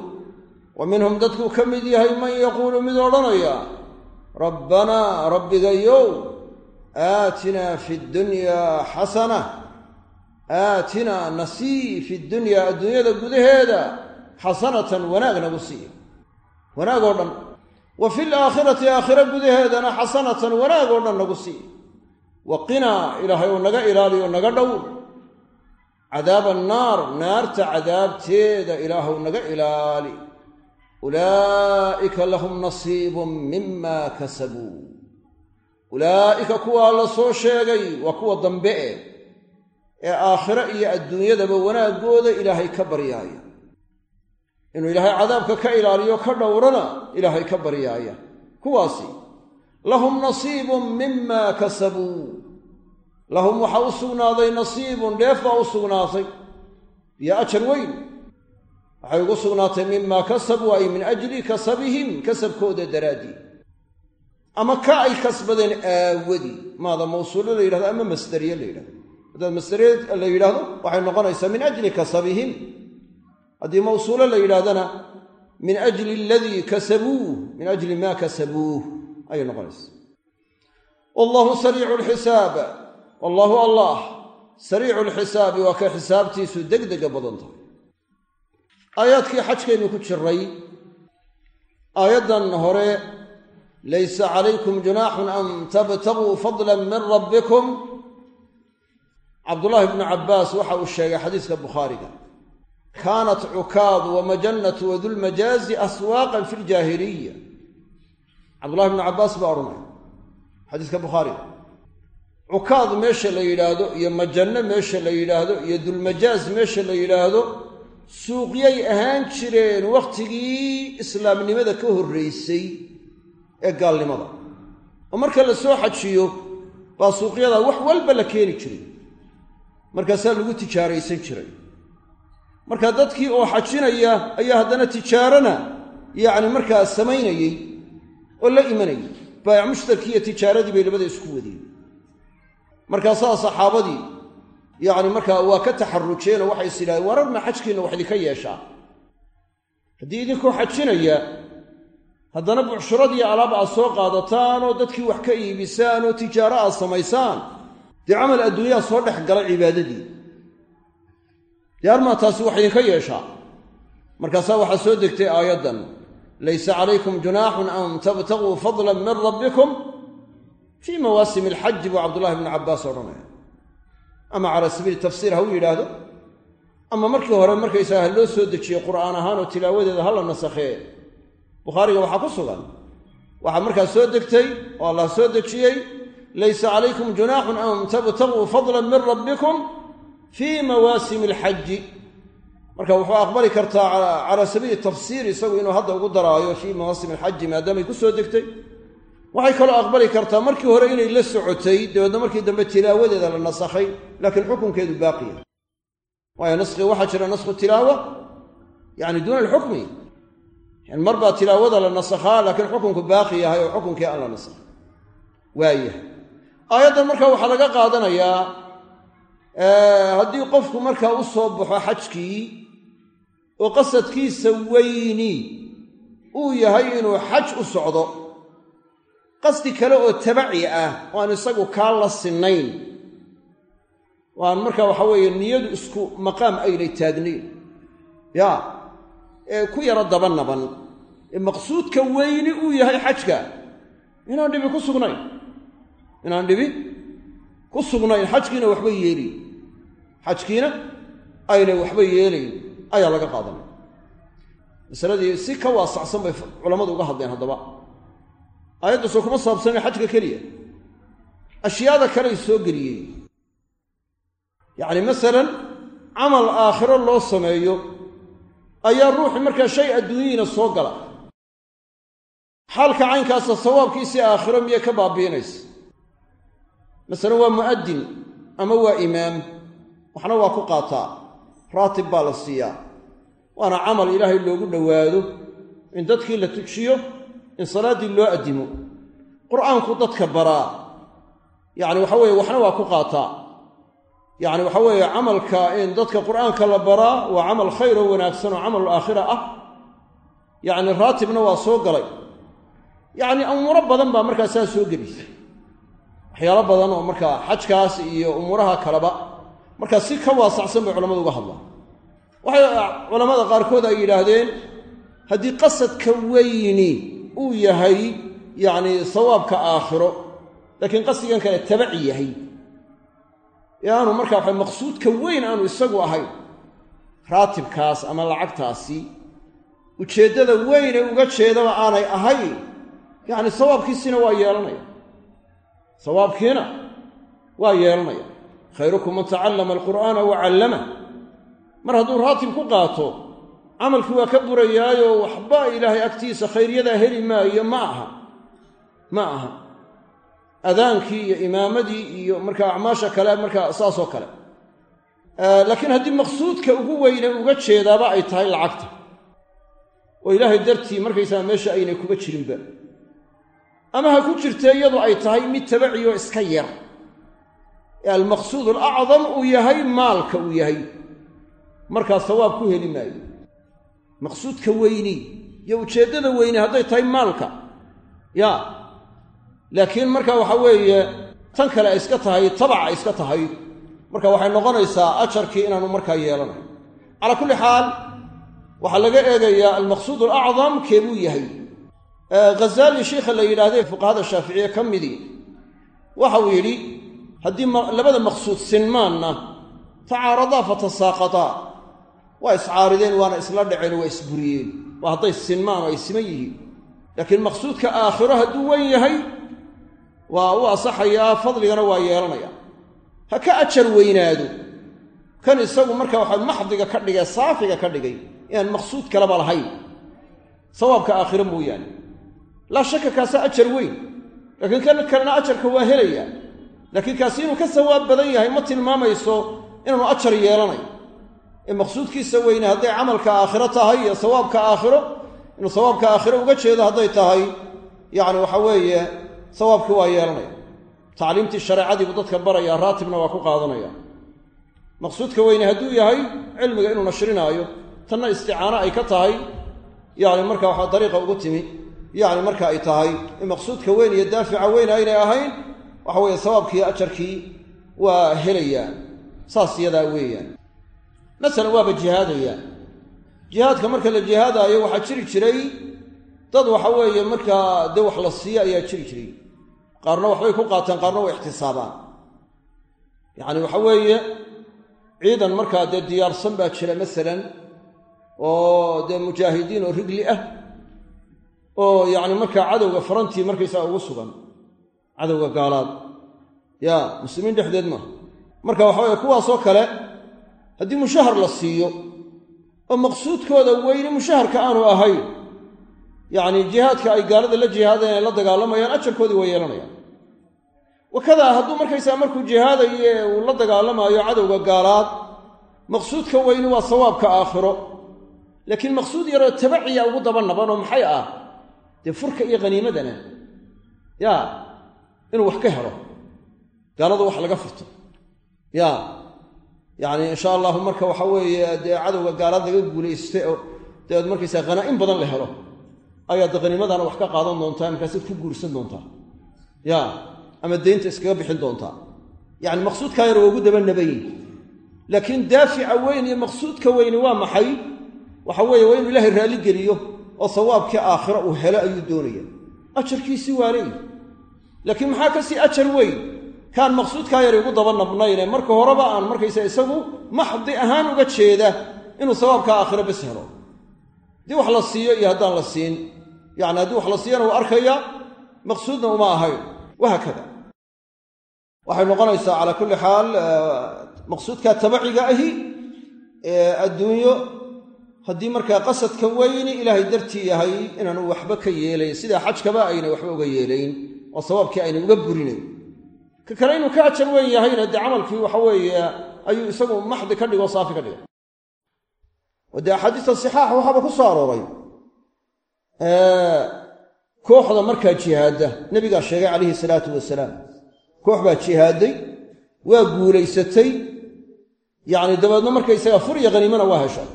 Speaker 1: wa minhum dadkuu ka mid yahay man yaquulu mid odhanaya rabbanaa rabbigayow aatinaa fi ddunyaa xasana aatinaa nasii fi dunyaa adduunyada gudaheeda xasanatan wanaag nagu siiya wanaag oo dhan wa fi laakhirati aakhiro gudaheedana xasanatan wanaag oo dhan nagu siiya wa qinaa ilaahay ou naga ilaaliyo naga dhowr cadaaba annaar naarta cadaabteeda ilaahw naga ilaali. Ulaa'ika lahum nasiibun mima kasabuu ulaa'ika kuwaa la soo sheegay waa kuwa dambe e ee aakhiro iyo adduunyadaba wanaaggooda ilaahay ka baryaaya inuu ilaahay cadaabka ka ilaaliyo ka dhowrana ilaahay ka baryaaya. Kuwaasi lahum nasiibun mima kasabuu lahum waxaa u sugnaaday nasiibun dheef baa u sugnaatay. Iyo ajar weyn waxay ugu sugnaatay mima kasabuu ay min ajli kasabihim kasabkooda daraaddii ama ka ay kasbadeen aawadii maada mawsuulo la yidhahdo ama masdariye la yidhahdo. Haddaad masdariye la yidhaahdo waxay noqonaysaa min ajli kasabihim haddii mawsuulo la yidhahdana min ajli aladii kasabuuh min ajli maa kasabuuh ayay noqonaysaa. Wallahu sariicu lxisaab wallaahu allah sariicu lxisaabi waa ka xisaabtiisu degdega badan tahay. Aayaadkii xajkaynu ku jiray aayaddan hore laysa calaykum junaaxun an tabtaguu fadla min rabbikum. Cabdullaahi bnu cabbaas waxa uu sheegay xadiiska bukhaariga kaanat cukaadu wamajannatu wadulmajaazi aswaaqan fi ljaahiliya cabdullahi bnu cabbaas baa odhanaya xadiiska bukhaariga cukaad meesha la yidhaahdo iyo majanno meesha la yidhaahdo iyo dulmajaaz meesha la yidhaahdo suuqyay ahaan jireen wakhtigii islaamnimada ka horraysay ee gaalnimada. Oo marka la soo xajiyo baa suuqyada wax walba la keeni jiray. Markaasaa lagu tijaaraysan jiray marka dadkii oo xajinaya ayaa haddana tijaarana yacni markaa samaynayey oo la imanayay. Baayac mushtarkii iyo tijaaradii bay labada isku wadeen. Markaasaa saxaabadii yacni markaa waa ka taxarujeen oo waxay is yidhahdeen wararna xajkiinna wax idinka yeeshaa haddii idinkoo xajinaya haddana bucshuradii alaab aad soo qaadataan oo dadkii wax ka iibisaan oo tijaaro aad samaysaan dee camal adduunyaa soo dhex gala cibaadadii dee armaa taasi wax idinka yeeshaa. Markaasaa waxaa soo degtay aayaddan. Laysa calaykum junaaxun an tabtaguu fadlan min rabbikum fii mawaasimi alxaji buu cabdullahi bnu cabbaas odhanaya. Ama calaa sabiili tafsiir ha u yidhaahdo? Ama markii hore markaysaga ha loo soo dejiyey qur'aan ahaan oo tilaawadeeda ha la nasakhee? Bukhaariga waxaa ku sugan. Waxaa markaa soo degtay oo allah soo dejiyey. Laysa calaykum junaaxun an tabtaguu fadlan min rabbikum fii mawaasimi alxaji. Marka wuxuu aqbali kartaa calaa sabiili tafsiir isagu inuu hadda ugu daraayo fii mawaasim alxaji maadaamay ku soo degtay. Waxay kaloo aqbali kartaa markii hore inay la socotay dabeedna markii dambe tilaawadeeda la nasakhay laakiin xukunkeedu baaqiya waayo naskhi waxaa jira naskhu tilaawa yani duuna alxukmi. Mar baa tilaawada la nasakhaa laakiin xukunku baaqi yahay oo xukunkii aan la nasakhay waayahay. Aayaddan marka waxaa laga qaadanayaa haddii qofku markaa u soo baxo xajkii oo qasadkiisa weyni uu yahay inuu xaj u socdo qasdi kale oo tabaci ah oo aan isagu kaa la sinnayn. Oo aan markaa waxa weeye niyadu isku maqaam aynay taagnayn. Ya ee ku yaro daba naban ee maqsuudka weyni uu yahay xajka inaan dhibi ku sugnayn. Inaan dhibi ku sugnayn xajkiina waxba yeelayn xajkiina aynay waxba yeelayn ayaa laga qaadanaya masaladii si ka waasacsan bay culammadu uga hadleen haddaba. Aayaddaasoo kuma saabsanay xajka keliya. Ashyaada kaley soo geliyey yacni masalan camal aakhiro loo sameeyo ayaa ruuxi markaa shay adduunyihiina soo gala. Xaalka caynkaasa sawaabkiisii aakhiro miyay ka baabiinaysa. Masalan waa mu'addin ama waa imaam waxna waa ku qaataa raatib baa la siiyaa. Waana camal ilaahay loogu dhowaado in dadkii la tujiyo in salaaddii loo addimo. Qur'aanku dadka baraa. Yacni waxa weeye waxna waa ku qaataa yacni waxa weeye camalka in dadka qur'aanka la baraa waa camal khayr oo wanaagsan oo camalul aakhira ah. Yacni raatibna waa soo galay. Yacni umuuro badan baa markaa saa soo gelaysa waxyaalo badan oo markaa xajkaas iyo umuuraha kaleba markaa si ka waasacsan bay culamadu uga hadlaan. Waxay culammada qaarkood ay yidhaahdeen haddii qasadka weyni uu yahay yacni sawaabka aakhiro laakiin qasdigan kale tabaci yahay ee aanu markaa waxa maqsuudka weyn aanu isagu ahayn raatibkaas ama lacagtaasi ujeeddada weynee uga jeedaba aanay ahayn yacni sawaabkiisina waa yeelanaya. Sawaabkiina waa yeelanaya khayrukum man tacallama alqur'aana wa callamah mar hadduu raatib ku qaato camalkii waa ka burayaayo waxba ilaahay agtiisa khayryadaa heli maayo ma aha. Ma aha. Adaankii iyo imaamadii iyo markaa acmaasha kale markaa saasoo kale. Laakiin haddii maqsuudka ugu weyne uga jeedaaba ay tahay lacagta. Oo ilaahay dartii markaysaa meesha aynay kuba jirinba. Ama ha ku jirtee iyadu ay tahay mid tabacioo iska yar almaqsuud alacdam uu yahay maalka uu yahay. Markaa sawaab ku heli maayo. Maqsuudka weyni iyo ujeeddada weyni hadday tahay maalka. Ya laakiin marka waxa weeye tan kale ay iska tahay tabac ay iska tahay. Marka waxay noqonaysaa ajarkii inaanu markaa yeelanayo calaa kulli xaal waxaa laga eegayaa almaqsuud alacdam keebuu yahay. Ghazaali sheikha la yidhahdee fuqahada shaaficiye ka midii waxa uu yidhi haddii labada maqsuud sinmaanna tacaaradaa fatasaaqataa waa iscaarideen waana isla dhaceen waa isburiyeen. Waa hadday sinmaan ay siman yihiin. Laakiin maqsuudka aakhiro hadduu wen yahay waa u asaxayaa fadligana waa yeelanaya. Ha ka ajar weynaado. Kan isagu marka waxa maxdiga ka dhigay saafiga ka dhigay inaan maqsuud kaleba lahayn. Sawaabka aakhiro mooyaane laa shaka kaasa ajar weyn. Laakiin kan kalena ajarka waa helayaa laakiin kaasi inuu ka sawaab badan yahay ma tilmaamayso inaanu ajar yeelanayo ee maqsuudkiisa weyne hadday camalka aakhiro tahay iyo sawaabka aakhiro inuu sawaabka aakhiro uga jeedo hadday tahay yacni waxa weeye sawaabkii waa yeelanaya tacliimtii shareecadiibuu dadka baraya raatibna waa ku qaadanaya. Maqsuudka weyne hadduu yahay cilmiga inuu nashrinaayo tanna isticaano ay ka tahay yacni marka waxaa dariiqa ugu timi yacni marka ay tahay. In maqsuudka weyn iyo daafica weyn aynay ahayn waxa weeye sawaabkii ajarkii waa helayaan saas yadaa weeyaan. Masalan waaba jihaadayaan jihaadka marka la jihaadaayo waxaa jiri jiray dad waxa weeye markaa dee wax la siiyo ayaa jiri jiray. Qaarna waxbay ku qaataan qaarna way ixtisaabaan. Yacni waxa weeye ciidan markaa dee diyaarsan baa jira masalan oo dee mujaahidiin oo rigli ah oo yacni markaa cadowga farantii markaysaa ugu sugan cadowga gaalaad. Ya muslimiin dhexdeed maaha marka waxa weye kuwaasoo kale haddii mushahar la siiyo oo maqsuudkooda weyne mushaharka aanu ahayn yacni jihaadka ay gaalada la jihaadeen ay la dagaalamayaan ajarkoodii way yeelanayaan. Wakadaa hadduu markaysaa markuu jihaadaye uu la dagaalamaayo cadowga gaalaad maqsuudka weyni waa sawaabka aakhiro. Laakiin maqsuud yaroo tabaciya ugu daba naban oo maxay ah? Dee furka iyo haniimadana ya inuu wax ka helo. Gaaladu wax laga furto. Ya yacni insha allahu marka waxa weeye dee cadowga gaalaad laga guulaystay oo dabeed markaysaa khanaa'in badan la helo ayaad haniimadana wax ka qaadan doontaa markaasaad ku guursan doontaa. Ya ama deynta iskaga bixin doontaa. Yacni maqsuudkaa yar waa ugu daba nabayi laakiin daafica weyn iyo maqsuudka weyni waa maxay? Waxa weeye waa inuu ilaahay raalli geliyo oo sawaabkii aakhiro uu helo ayuu doonaya ajarkiisii waa leeyi laakiin maxaa ka ajar weyn? Kaan maqsuudkaa yar igu daba nabnayne. Marka horeba aan markaysa isagu maxdi ahaan uga jeeda inuu sawaabka aakhiro bes helo. Haddii wax la siiyo iyo haddaan la siin yacni haddii wax la siiyana uu arkaya maqsuudna uma ahayn. Wahaakada waxay noqonaysaa calaa kulli xaal maqsuudka tabaciga ahi ee adduunyo. Haddii markaa qasadka weyni ilaahay dartii yahay inaanu waxba ka yeelayn sidaa xajkaba aynay waxba uga yeelayn oo sawaabkii aynay uga burinayn ka kale inuu ka ajar weyn yahayna dee camalkii waxa weeye ayuu isagu maxdi ka dhigo saafi ka dhigay. Oo dee axaadiista sixaaxa waxaaba ku soo arooray. Kooxda markaa jihaadda nebigaa sheegay calayhi salaatu wasalaam. Koox baa jihaadday waa guulaysatay yacni dabeedna markaysaga fur iyo haniimana waa heshay.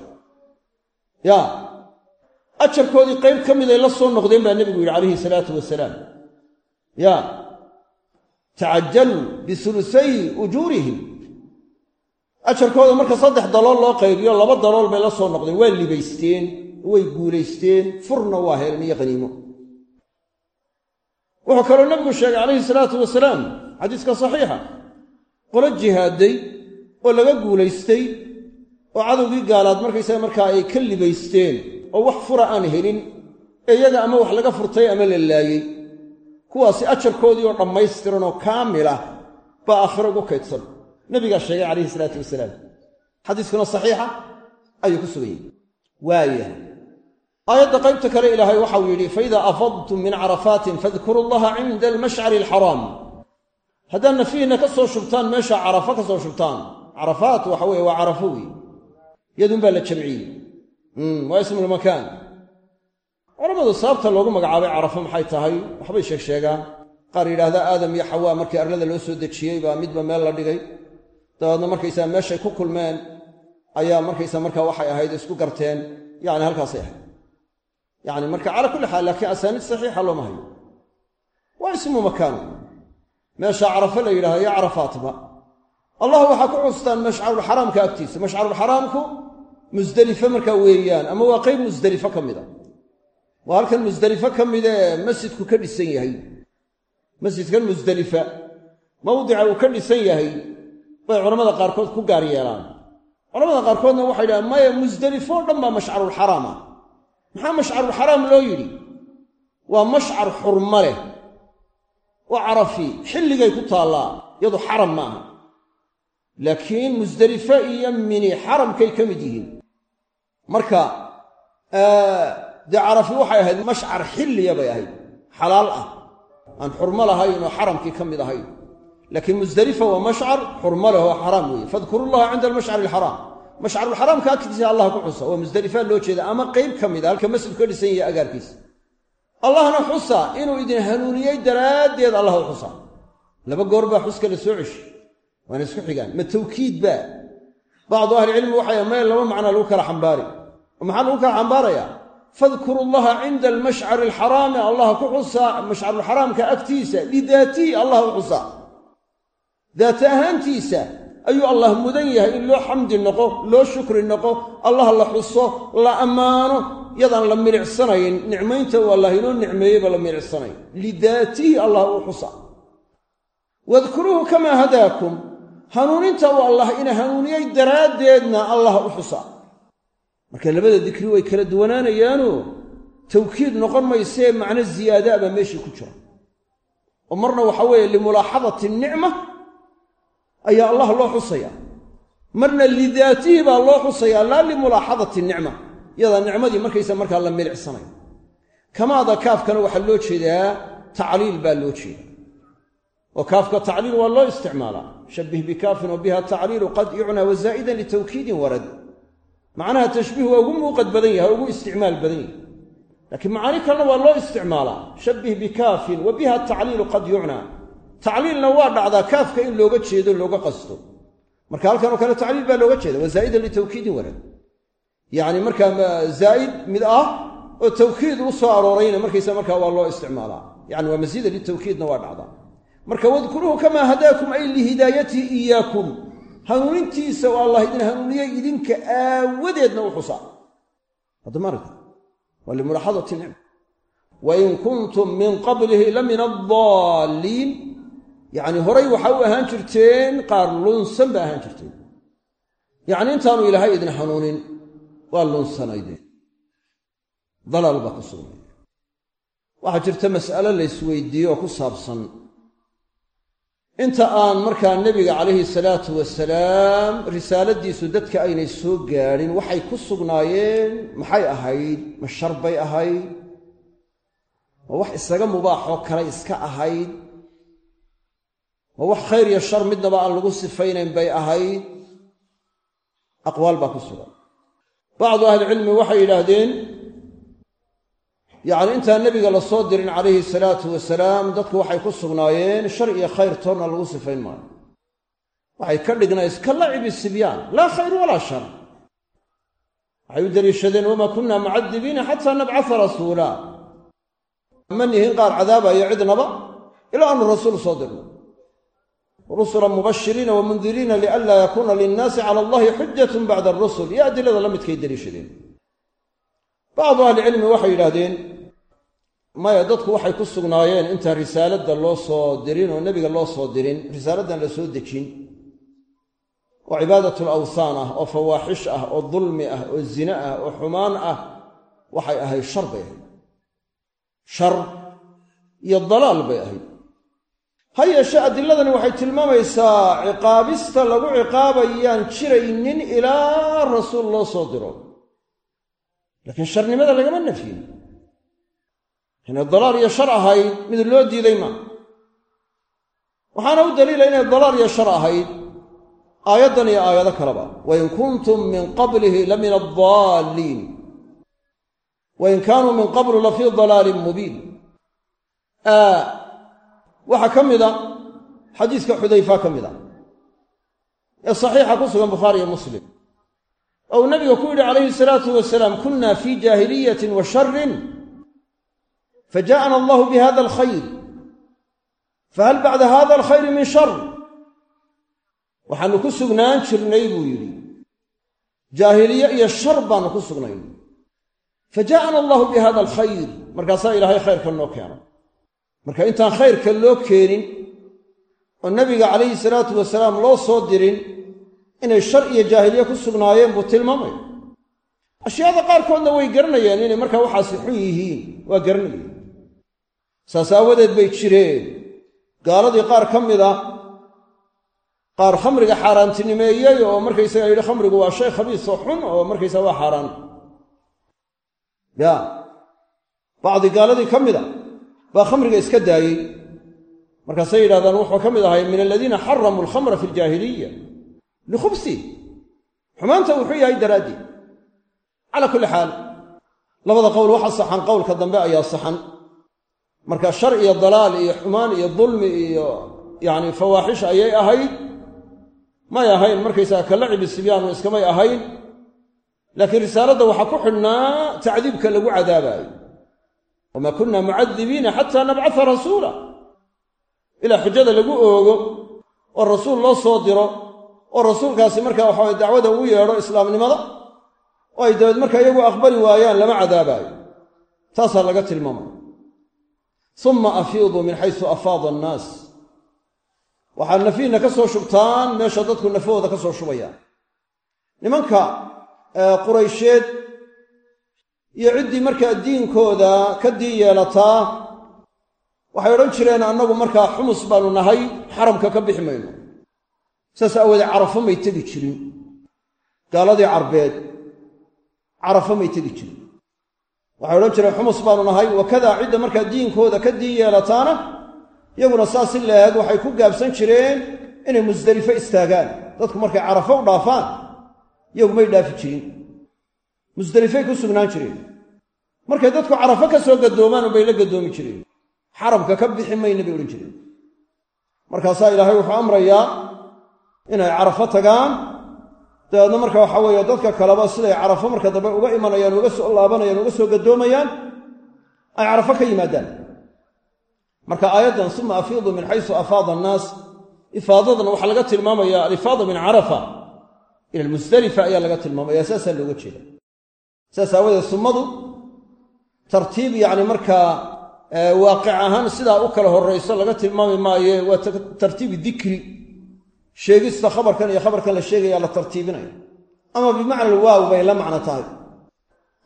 Speaker 1: Ya ajarkoodii qayb ka mid ay la soo noqdeen baa nebigu yidhi calayhi salaatu wasalaam ya tacajaluu bihulusay ujuurihim ajarkooda marka saddex dalool loo qaybiyo laba dalool bay la soo noqdeen waa libaysteen way guulaysteen furna waa heleen iyo haniimo wuxuu kaloo nebigu sheegay calayhi salaatu wasalaam xadiiska saxiixa qolo jihaadday oo laga guulaystay oo cadowgii gaalaad markaysaga markaa ay ka libaysteen oo wax fura aan helin ee iyaga ama wax laga furtay ama la laayey kuwaasi ajarkoodii oo dhammaystiran oo kaamila baa aakhiro ugu kaydsan. Nebigaa sheegay calayhi salaatu wasalaam xadiiskuna saxiixa? Ayuu ku sugan yahy waaya aayadda qaybta kale ilaahay waxau yidhi faidaa afadtum min carafaatin fadkuru llaha cinda almashcari alxaraam. Haddaad nafihiinna ka soo shubtaan meesha carafa ka soo shubtaan. Carafaat waxa weye waa carafo wey yadunbaa la jamciyey waa ismulmakaan culammadu sababta loogu magacaabay carafo maxay tahay? Waxbay sheeg sheegaan. Qaar yidhaahdaa aadam iyo xawaa markii arlada loo soo dejiyey baa midba meel la dhigay. Dabeedna markaysaa meeshay ku kulmeen ayaa markaysa markaa waxay ahayd isku garteen. Yacni halkaasay ahayd. Yacni marka calaa kulli xaal laakiin asaaniid saxiixa looma hayo waa ismu makaan. Meesha carafo la yidhahdo iyo carafaatba. Allah waxaa ku xustaan mashcarulxaraamka agtiisa. Mashcarulxaraamku musdelife markaa weeyaan ama waa qayb musdelifo ka mida waa halkan musdelifo ka mid ee masjidku ka dhisan yahay. Masjidkan musdelifa mawdica uu ka dhisan yahay bay culamada qaarkood ku gaar yeelaan. Culamada qaarkoodna waxay dhahaan maya musdelifo o dhan baa mashcarulxaraam ah. Maxaa mashcarulxaraam loo yidhi? Waa mashcar xurma leh oo carafi xilligay ku taallaa iyadu xaram maaha laakiin musdelife iyo mini xaramkay ka mid yihiin. Marka dee carafi waxay ahayd mashcar xilliya bay ahayd. Xalaal ah. Aan xurmo lahayn oo xaramkii ka mid ahayn. Laakiin musdelifa waa mashcar xurmo leh oo xaraam weeye. Fadkuru llaha cinda almashcari alxaraam. Mashcarulxaraamka agtiisa allah ku xusa. Waa musdelifaa loo jeeda ama qayb ka mid a halka masjidku ka dhisan yahay agaarkiisa allahna xusa. Inuu idin hanuuniyey daraaddeed allah u xusa. Laba goor baa xuska la soo ceshay waana isku xigaan. Ma tawkiid baa? Bacdu ahlicilmi waxay meel laba macnaa lagu kala xambaari. Oo maxaa lagu kala xambaarayaa fadkuru llaha cinda almashcari alxaraami allah ku xusaa mashcaruulxaraamka agtiisa lidaatihi allah u xusaa. Daata ahaantiisa ayuu allah mudan yahay in loo xamdi noqo loo shukri noqo allah la xuso la ammaano yadaan la milicsanayn nicmaynta uu allah inoo nicmeeyeyba la milicsanayn. Lidaatihi allah u xusa wadkuruuhu kamaa hadaakum hanuuninta uu allah ina hanuuniyey daraaddeedna allah u xusa marka labada dikri way kala duwanaanayaanoo tawkiid noqon maysee macno ziyaadaa baa meeshii ku jira. Oo marna waxa weeye limulaaxadati nicma ayaa allah loo xusayaa. Marna lidaatihi baa loo xusayaa laa limulaaxadati nicma. Yadaa nicmadii markaysa markaa la milicsanayo kamaada kaafkana waxaa loo jeedaa tacliil baa loo jeeda oo kaafka tacliil waa loo isticmaalaa. Shabbih bikaafin wa biha tacliilu qad yucnaa wazaa'idan litawkiidin warad macnaha tashbiih waa ugu muuqad badan yahay ugu isticmaal badan yahay. Laakiin macaani kalena waa loo isticmaalaa. Shabbih bikaafin wa biha tacliilu qad yucnaa. Tacliilna waa dhacdaa kaafka in looga jeedo looga qasto. Marka halkanoo kale tacliil baa looga jeeda waa zaa'idan litawkiidin warad yacni markaa zaa'id mid ah oo tawkiid u soo aroorayna markaysa markaa waa loo isticmaalaa. Yani waa masiida litawkiidna waa dhacdaa. Marka wadkuruuhu kamaa hadaakum ay lihidaayatihi iyaakum hanuunintiisa oo allah idin hanuuniyey idinka aawadeedna u xusaa haddamaaragta waa limulaaxadati nicma wain kuntum min qablihi la min addaalliin. Yacni horay waxaa u ahaan jirteen qaar lunsan ba ahaan jirteen. Yacni intaanu ilaahay idin hanuunin waa lunsanaydeen. Dalaal baa ku sugnay waxaa jirta mas'alo la ysweydiiye oo ku saabsan inta aan markaa nebiga calayhi salaatu wasalaam risaaladiisu dadka aynay soo gaadhin waxay ku sugnaayeen maxay ahayd? Ma shar bay ahayd? Ma wax isaga mubaaxoo kale iska ahayd? Ma wax khayr iyo shar midnaba aan lagu sifaynayn bay ahayd? Aqwaal baa ku sugan. Bacdu ahlicilmi waxay yidhaahdeen yacni intaan nebiga la soo dirin calayhi salaatu wasalaam dadku waxay ku sugnaayeen shar iyo khayr toonna lagu sifayn maayo. Waxay ka dhignaa iska lacibi sibyaan laa khayr walaa shar. Waxay u deliishadeen wamaa kunna mucadibiina xataa nabcasa rasuula. Ma nihin qaar cadaabaya cidnaba ilaa aanu rasuul soo dirno. Rusula mubashiriina wa mundiriina lianlaa yakuuna linnaasi cala allahi xujatun bacda arusul iyo adilada la midkay deliishadeen bacdu ahlicilmi waxay yidhaahdeen maya dadku waxay ku sugnaayeen intaan risaaladda loo soo dirin oo nebiga loo soo dirin. Risaaladdan la soo dejin. Oo cibaadatul awthaan ah oo fawaaxish ah oo dulmi ah oo zine ah oo xumaan ah. Waxay ahayd shar bay ahayd. Shar iyo dalaal bay ahayd. Ha yeeshe adiladani waxay tilmaamaysaa ciqaabista lagu ciqaabayaan jiraynin ilaa rasuul loo soo diro laakiin sharnimada lagama nafyin inay dalaal iyo shar ahayd mid loo diiday maa waxaana u daliila inay dalaal iyo shar ahayd aayaddan iyo aayado kaleba. Wain kuntum min qablihi la min addaalliin. Wain kaanuu min qablu la fii dalaalin mubiin. Waxaa ka mida xadiiska xudayfa ka mid a ee saxiixa ku sugan bukhaari iyo muslim oo nabiga ku yidhi calayhi salaatu wasalaam kunna fii jaahiliyatin wa sharin fajaءana allahu bihada alkhayr. Fahal bacda hada alkhayri min shar waxaannu ku sugnaan jirnay buu yidhi. Jaahiliye iyo shar baannu ku sugnayn. Fajaءana allahu bihada alkhayr. Markaasaa ilaahay khayrka noo keena marka intaan khayrka loo keenin oo nabiga calayhi salaatu wasalaam loo soo dirin inay shar iyo jaahiliye ku sugnaayeen buu tilmaamaya. Ashyaada qaarkoodna way garanayeen inay markaa waxaasi xun yihiin waa garanayeen. Saas aawadeed bay jireen. Gaaladii qaar ka mid a qaar khamriga xaaraantinimeeyey oo markaysaga yidhi khamrigu waa shay khabiis oo xun oo markaysaga waa xaaraan. Ya bacdi gaaladii ka mid a baa khamriga iska daayey. Markaasay yidhahdaan wuxuu ka mid ahay min aladiina xaramuu alkhamra fi aljaahiliya likhubsi xumaanta wuxuu yahay daraaddeed calaa kulli xaal labada qowl waxa saxan qowlka dambe ayaa saxan marka shar iyo dalaal iyo xumaan iyo dulmi iyo yacni fawaaxish ayay ahayd may ahayn markaysaga kalacibi sibyaanu iskamay ahayn laakiin risaaladda waxaa ku xidhnaa tacdiibka lagu cadaabaayo wamaa kunna mucadibiina xataa nabcata rasuula ilaa xujada lagu oogo oo rasuul loo soo diro oo rasuulkaasi markaa waxaway dacwada ugu yeedho islaamnimada oo ay dabeed markaa iyagu aqbali waayaan lama cadaabaayo. Taasaa laga tilmaamaya uma afiiduu min xaysu afaada annaas. Waxaad nafiinna ka soo shubtaan meesha dadku nafahooda ka soo shubayaan. Nimanka quraysheed iyo ciddii markaa diinkooda ka diin yeelataa waxay odhan jireen annagu markaa xumus baanu nahay xaramka ka bixi mayno saas aawoodee carafo may tegi jirin. Gaaladii carbeed carafo may tegi jirin. Waxay odhan jireen xumus baanu nahay wakadaa cidda markaa diinkooda ka diin yeelataana iyaguna saas si laeg waxay ku gaabsan jireen inay musdelifo istaagaan. Dadku markay carafo u dhaafaan iyagu may dhaafi jirin. Musdelifay ku sugnaan jireen. Markay dadku carafo ka soo gadoomaan unbay la gadoomi jireen. Xaramka ka bixi mayna bay odhan jireen. Markaasaa ilaahay wuxuu amrayaa inay carafo tagaan. Dabeedna marka waxa weeye dadka kaleba siday carafo marka dambe uga imanayaan uga soo laabanayaan uga soo gadoomayaan ay carafo ka yimaadaan. Marka aayaddan suma afiiduu min xaysu afaada annaas. Ifaadadan waxaa laga tilmaamaya alifaada min carafa. Ila almusdalifa ayaa laga tilmaamaya saasaa looga jeeda. Saas aawadeed summadu tartiib yacni markaa waaqic ahaan sidaa u kala horrayso laga tilmaami maaye waa tartiibi dikri sheegista khabarkan iyo khabarkan la sheegaya la tartiibinaya ama bimacna alwaaw bay la macno tahay.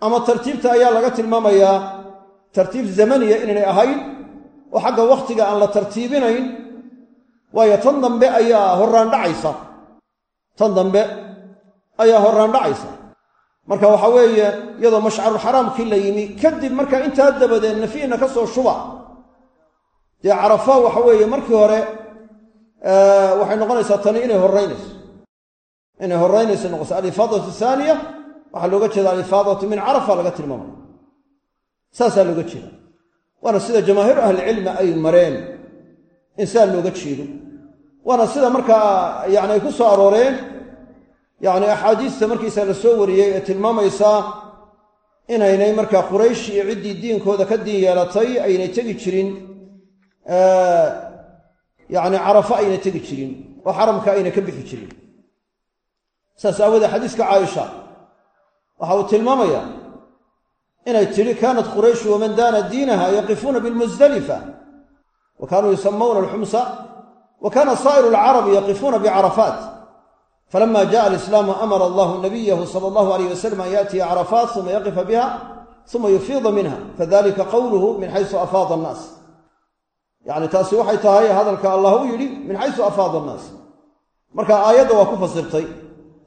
Speaker 1: Ama tartiibta ayaa laga tilmaamayaa tartiib zamaniya inaynay ahayn oo xagga wakhtiga aan la tartiibinayn. Waayo tan dambe ayaa horraan dhacaysa. Tan dambe ayaa horraan dhacaysa. Marka waxa weeye iyadoo mashcarulxaraamkii la yimi kadib marka intaa dabadeed nafiina ka soo shuba. Dee carafa waxa weeye markii hore waxay noqonaysaa tani inay horraynayso. Inay horraynayso noqoso. Alifaadatu thaaniya waxaa looga jeeda alifaadatu min carafa laga tilmaamaya saasaa looga jeeda waana sida jamaahiiru ahlicilmi ay mareen in sidaa looga jeedo. Waana sida markaa yani ay ku soo arooreen yacni axaadiista markiisa la soo wariyey ee tilmaamaysaa inaynay markaa quraysh iyo ciddii diinkooda ka diin yeelatay aynay tegi jirin yacni carafo aynay tegi jirin oo xaramka ayna ka bixi jirin. Saas aawoodee xadiiska caaisha waxa uu tilmaamaya inay tidhi kaanat qurayshu waman daana diinaha yaqifuuna bilmusdalifa wa kaanuu yusamawna alxumsa wa kaana saa'iru alcarabi yaqifuuna bicarafaat falama jaءa alislaamu amara allahu nabiyahu sala allahu alayh wasalam an yaatiya carafaat uma yaqifa biha uma yufiida minha fadalika qowluhu min xaysu afaada annaas yacni taasi waxay tahay hadalka allah u yidhi min xaysu afaada annaas. Marka aayadda waa ku fasirtay.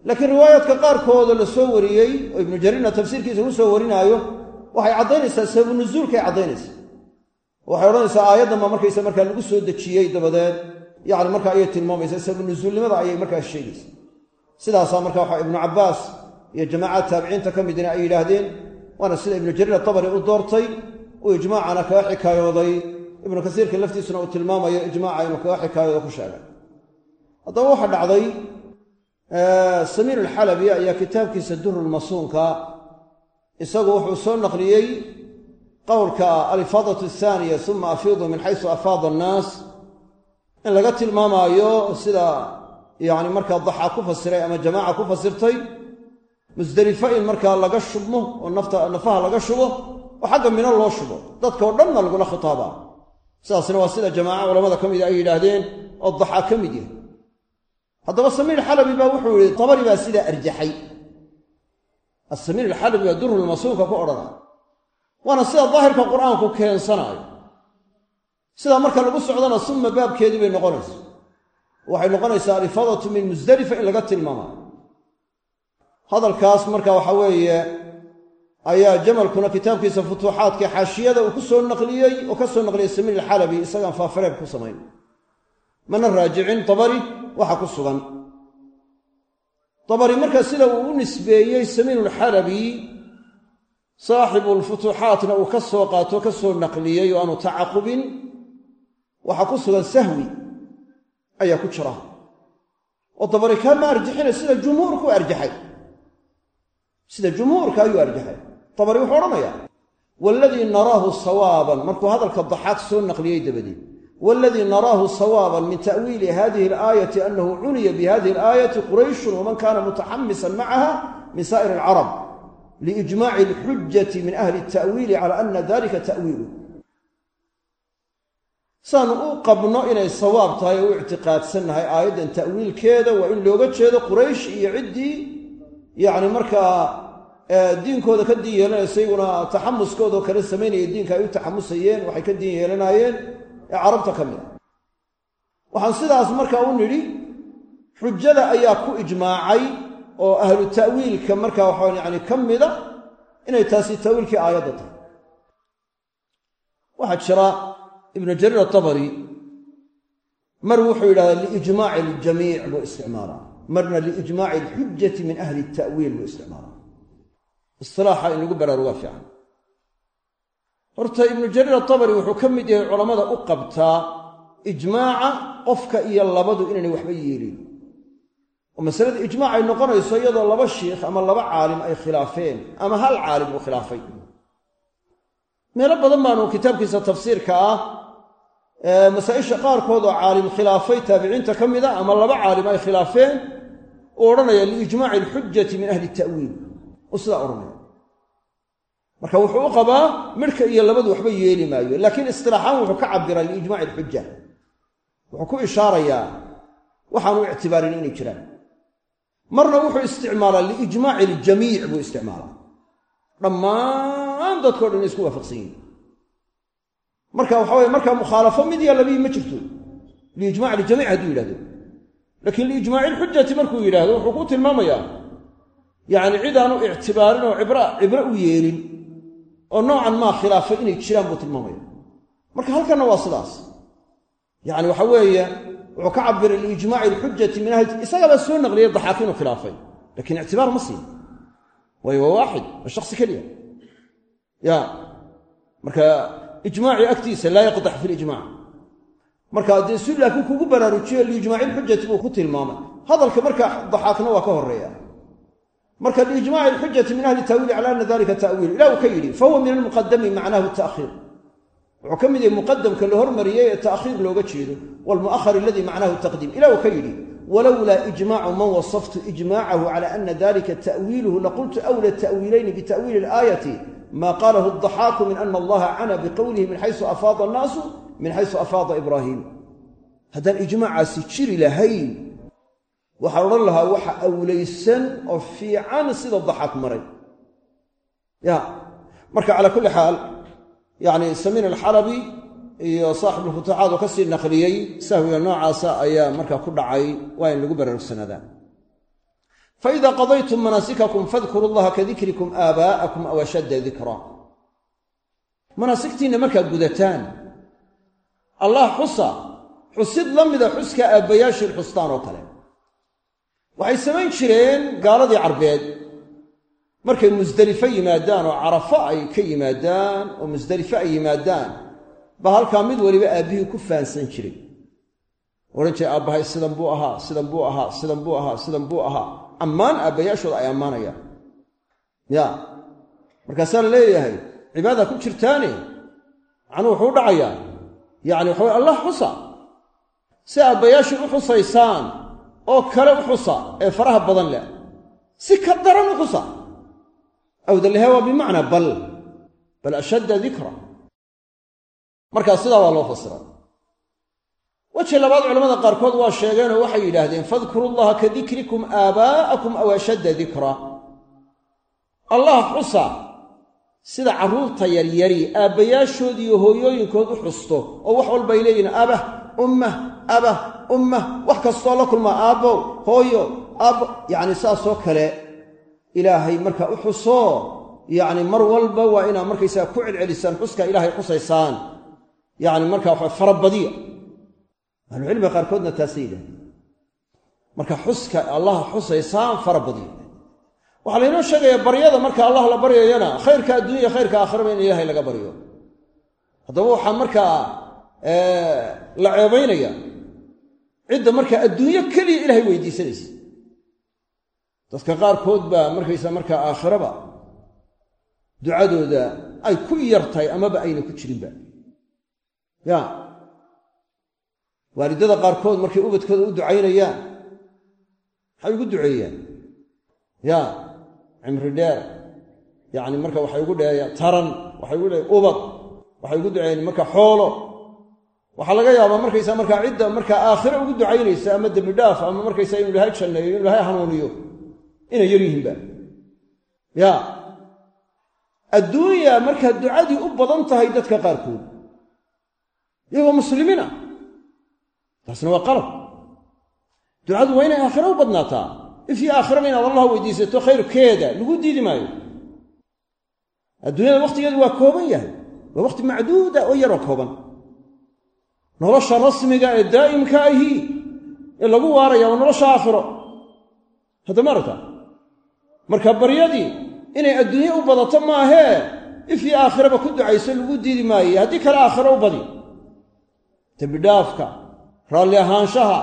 Speaker 1: Laakiin riwaayaadka qaarkooda la soo wariyey oo ibnu jariirna tafsiirkiisa ku soo warinaayo waxay caddaynaysaa sababu nuzuulkay caddaynaysaa. Waxay odhanaysaa aayaddan baa markaysa markaa lagu soo dejiyey dabadeed yacni marka ayay tilmaamaysaa sababu nuzuulnimada ayay markaa sheegaysa sidaasaa marka waxa ibnu cabbaas iyo jamaacaad taabiciinta ka midina ay yidhaahdeen waana sida ibnu jariir atabari u doortay uu ijmaacana kaga xikaayooday ibnu kasiirka laftiisuna uu tilmaamayo ijmaaca inuu kaga xikaayoodo ku sheegay. Haddaba waxaa dhacday samiir alxalabi ayaa kitaabkiisa durulmasuunka isagu wuxuu soo naqliyey qowlka alifaadatu athaaniya uma afiidu min xaysu afaada annaas in laga tilmaamaayo sida yacni markaa daxaa ku fasiray ama jamaaca ku fasirtay musdelifo in markaa laga shubmo oo nafaha laga shubo oo xagga mino loo shubo. Dadka oo dhanna lagula khitaabaa sidaasna waa sida jamaaca culamada ka mida ay yidhaahdeen oo daxaa ka mid yahay. Haddaba samiir xalabi baa wuxuu yihi tabari baa sidaa arjaxay. Asamiir alxalabi baa durulmasuunka ku odhanaya waana sida daahirka qur'aanku keensanaayo. Sidaa marka lagu socdana suma baabkeedii bay noqonaysa waxay noqonaysaa alifaadatu min musdalifa in laga tilmaamayo hadalkaas marka waxa weeye ayaa jamalkuna kitaabkiisa futuuxaadka xaashiyada uu ku soo naqliyey oo ka soo naqliyey samiir alxalabi isagaan faafareeb ku samayn. Mana raajicin dabari waxa ku sugan. Dabari marka sida uu u nisbeeyey samiinulxalabi saaxibulfutuuxaatna uu ka soo qaato ka soo naqliyey oo aanu tacaqubin waxaa ku sugan sahwi ayaa ku jira. Oo dabari kaama arjixina sida jumhuurku arjaxay. Sida jumhuurka ayuu arjaxay tabari wuxuu odhanayaa waaladii naraahu sawaaban markuu hadalka daxaaq soo naqliyey dabadeed waaladii naraahu sawaaban min ta'wiili hadihi alaayati annahu cuniya bihadihi alaayati qurayshun waman kana mutaxamisan macaha min saa'ir alcarab liijmaaci alxujati min ahli ta'wiili cala ana dalika ta'wiilu. Saanu u qabno inay sawaab tahay oo u ictiqaadsannahay aayaddan ta'wiilkeeda waa in looga jeedo quraysh iyo ciddii yacni markaa diinkooda ka diin yeelanaysa iyaguna taxamuskoodao kale samaynaya diinka ay u taxamusayeen waxay ka diin yeelanaayeen ee carabta ka mid a waxaan sidaas markaa u nidhi xujada ayaa ku ijmaacay oo ahlu ta'wiilka markaa waxaa yani ka mida inay taasi ta'wiilkii aayadda tahay. Waxaa jira ibnu jariir atabari mar wuxuu yidhahdaa liijmaaci aljamiic buu isticmaalaa marna liijmaaci alxujati min ahli ta'wiil buu isticmaalaa istilaaxa in lagu baraarugaa fiican. Horta ibnu jariir atabari wuxuu ka mid yahay culammada u qabtaa ijmaaca qofka iyo labadu inaynay waxba yeelin. Oo masalada ijmaac ay noqonayso iyadoo laba shiikh ama laba caalim ay khilaafeen ama hal caalim uu khilaafay. Meelo badan baanu kitaabkiisa tafsiirka ah masaa-isha qaarkood oo caalim khilaafay taabiciinta ka mida ama laba caalim ay khilaafeen uu odhanaya liijmaaci alxujati min ahli ta'wiil uu sidaa odhanaya marka wuxuu u qabaa midhka iyo labadu waxba yeeli maayo laakiin istilaaxaan wuxuu ka cabiraa liijmaaci alxuja wuxuu ku ishaarayaa waxaanu ictibaarin inay jiraan. Marna wuxuu isticmaalaa liijmaaci aljamiic buu isticmaalaa. Dhammaan dadkao dhan isku waafaqsan yihiin marka waxa weye markaa mukhaalafo mid yaa labii ma jirto. Liijmac aljamiic hadduu yidhahdo laakiin liijmaaci ilxujati markuu yidhaahdo wuxuu ku tilmaamayaa yacni cid aanu ictibaarin oo cibro u yeelin oo noocan maa khilaafay inay jiraan buu tilmaamaya. Marka halkanna waa sidaas. Yacni waxa weeye wuxuu ka cabiray liijmaaci alxujati min ahli isagabaa soo naqliyay daxaaq inuu khilaafay lakiin ictibaar ma siin. Waayo waa waaxid waa shaksi keliya. Ya marka ijmaacii agtiisa laa yaqdax fi lijmac marka dee si laakiin kugu baraarujiyo liijmaaci ilxujati buu ku tilmaamay. Hadalka marka daxaaqna waa ka horreeya marka liijmaaci alxujati min ahli ta'wiili cala ana dalika ta'wiil ilah uu ka yidhi fahuwa min almuqadami macnahu ta'khiir wuxuu ka mid yahay muqadamka la hormariyey ee ta'khiir looga jeedo waalmu'ahar aladii macnahu taqdiim ilah uu ka yidhi walowlaa ijmaacu man wasaftu ijmaacahu cala ana dalika ta'wiiluhu laqultu awla ta'wiilayni bita'wiili alaayati ma qaalahu adaxaaku min ana allaha cana biqowlihi min xaysu afaada annaasu min xaysu afaada ibraahiim haddaan ijmaacaasi jiri lahayn waxaan odhan lahaa waxa awlaysan oo fiican sida daxaak maray. Ya marka calaa kulli xaal yacni samiin alxalabi iyo saaxibulfutuuxaad oo ka sii naqliyey sahwiga noocaasa ayaa markaa ku dhacay waa in lagu baraarugsanaadaan faida qadaytum manaasikakum fadkuru llaha ka dikrikum aabaa'akum aw ashadda dikraa manaasigtiinna markaad gudataan. Allah xusa xusid la mida xuska aabbayaashiin xustaan oo kale waxay samayn jireen gaaladii carbeed. Markay musdelifo yimaadaan oo carafo ay ka yimaadaan oo musdelifo ay yimaadaan ba halkaa mid waliba aabbihii ku fahansan jiray. Odhan jiray aabbahay sidan buu ahaa sidan buu ahaa sidan buu ahaa sidan buu ahaa. Ammaan aabbayaashooda ay ammaanayaan ya. Markaasaa la leeyahay cibaada ku jirtaane macnuu wuxuu dhacayaa yacni waxa way allah xusa. Si aabbayaashii u xusaysaan oo kale u xusa ee faraha badan leh. Si ka daran u xusa awdalehe waa bimacnaa bal bal ashadda dikra. Markaa sidaa waa loo fasiray. Weji labaad culamada qaarkood waa sheegeenoo waxay yidhaahdeen fadkuru llaha ka dikrikum aabaa'akum aw ashadda dikra. Allah xusa sida carruurta yaryari aabbayaashood iyo hooyooyinkood u xusto oo wax walbay leeyihiin abah ummah abah ummah wax kastoo la kulmaa aabbow hooyo aabbo yacni saasoo kale ilaahay markaa u xuso yacni mar walba waa inaad markaysaga ku celcelisaan xuska ilaahay xusaysaan. Yacni markaa waxa farabadiya ahlucilmiga qaarkoodna taasay yidhahdeen marka xuska allah xusaysaan fara badiyo. Waxaa laynoo sheegayaa baryada marka allah la baryayana khayrka adduunya khayrka aakhiraba in ilaahay laga baryo. Haddaba waxaa markaa la ceebaynaya cidda markaa adduunyo keliya ilaahay weydiisanaysa. Dadka qaarkood baa markaysa markaa aakhiraba ducadooda ay ku yartahay amaba ayna ku jirinba. Ya waalidada qaarkood markay ubadkooda u ducaynayaan maxay ugu duceeyaan. Ya cimri dheer yacni marka waxay ugu dheeyaan taran waxay ugu dhee ubad waxay ugu duceeyeen marka xoolo waxaa laga yaabaa markaysa markaa cidda markaa aakhire ugu ducaynaysa ama dembi dhaaf ama markaysa inu ilahay janneeyo inu ilahay hanuuniyo inay yar yihiinba. Ya. Adduunya markaa ducadii u badan tahay dadka qaarkood iyagoo muslimiin ah taasna waa qalab. Ducadu waa inay aakhire u badnaataa. Ifii aakhiraba inaad allah weydiisato khayrkeeda lagu diidi maayo. Adduunyada wakhtigeedu waa kooban yahay waa wakhti macduuda oo yaroo kooban nolosha rasmiga ee daa'imka ahi ee lagu waaraya waa nolosha aakhiro hadda ma aragta? Marka baryadii inay adduunye u badato maahee ifii aakhiraba ku ducayso lagu diidi maaye. Haddii kale aakhiro u badi. Dembidhaafka raalli ahaanshaha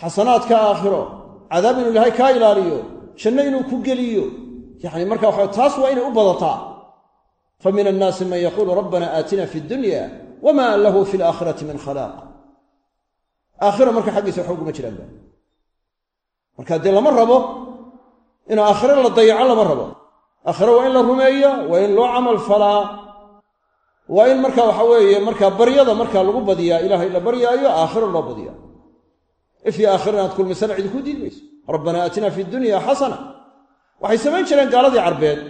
Speaker 1: xasanaadka aakhiro cadaab inuu ilaahay kaa ilaaliyo janno inuu ku geliyo. Yacni marka waxa taas waa inay u badataa. Fa min annaasi man yaquulu rabbana aatina fi dunya wama lahu fi alaakhirati min khalaaq aakhira marka xaggiisa waxba uguma jiraanba marka dee lama rabo in aakhiro la dayaco lama rabo. Aakhiro waa in la rumeeya waa in loo camal falaa. Waa in marka waxa weeye markaa baryada markaa lagu badiyaa ilaahay la baryaayo aakhiro loo badiyaa. Ifii aakhiro inaad kulmisana cidi ku diid mayso rabbana aatina fi dunya xasana waxay samayn jireen gaaladii carbeed.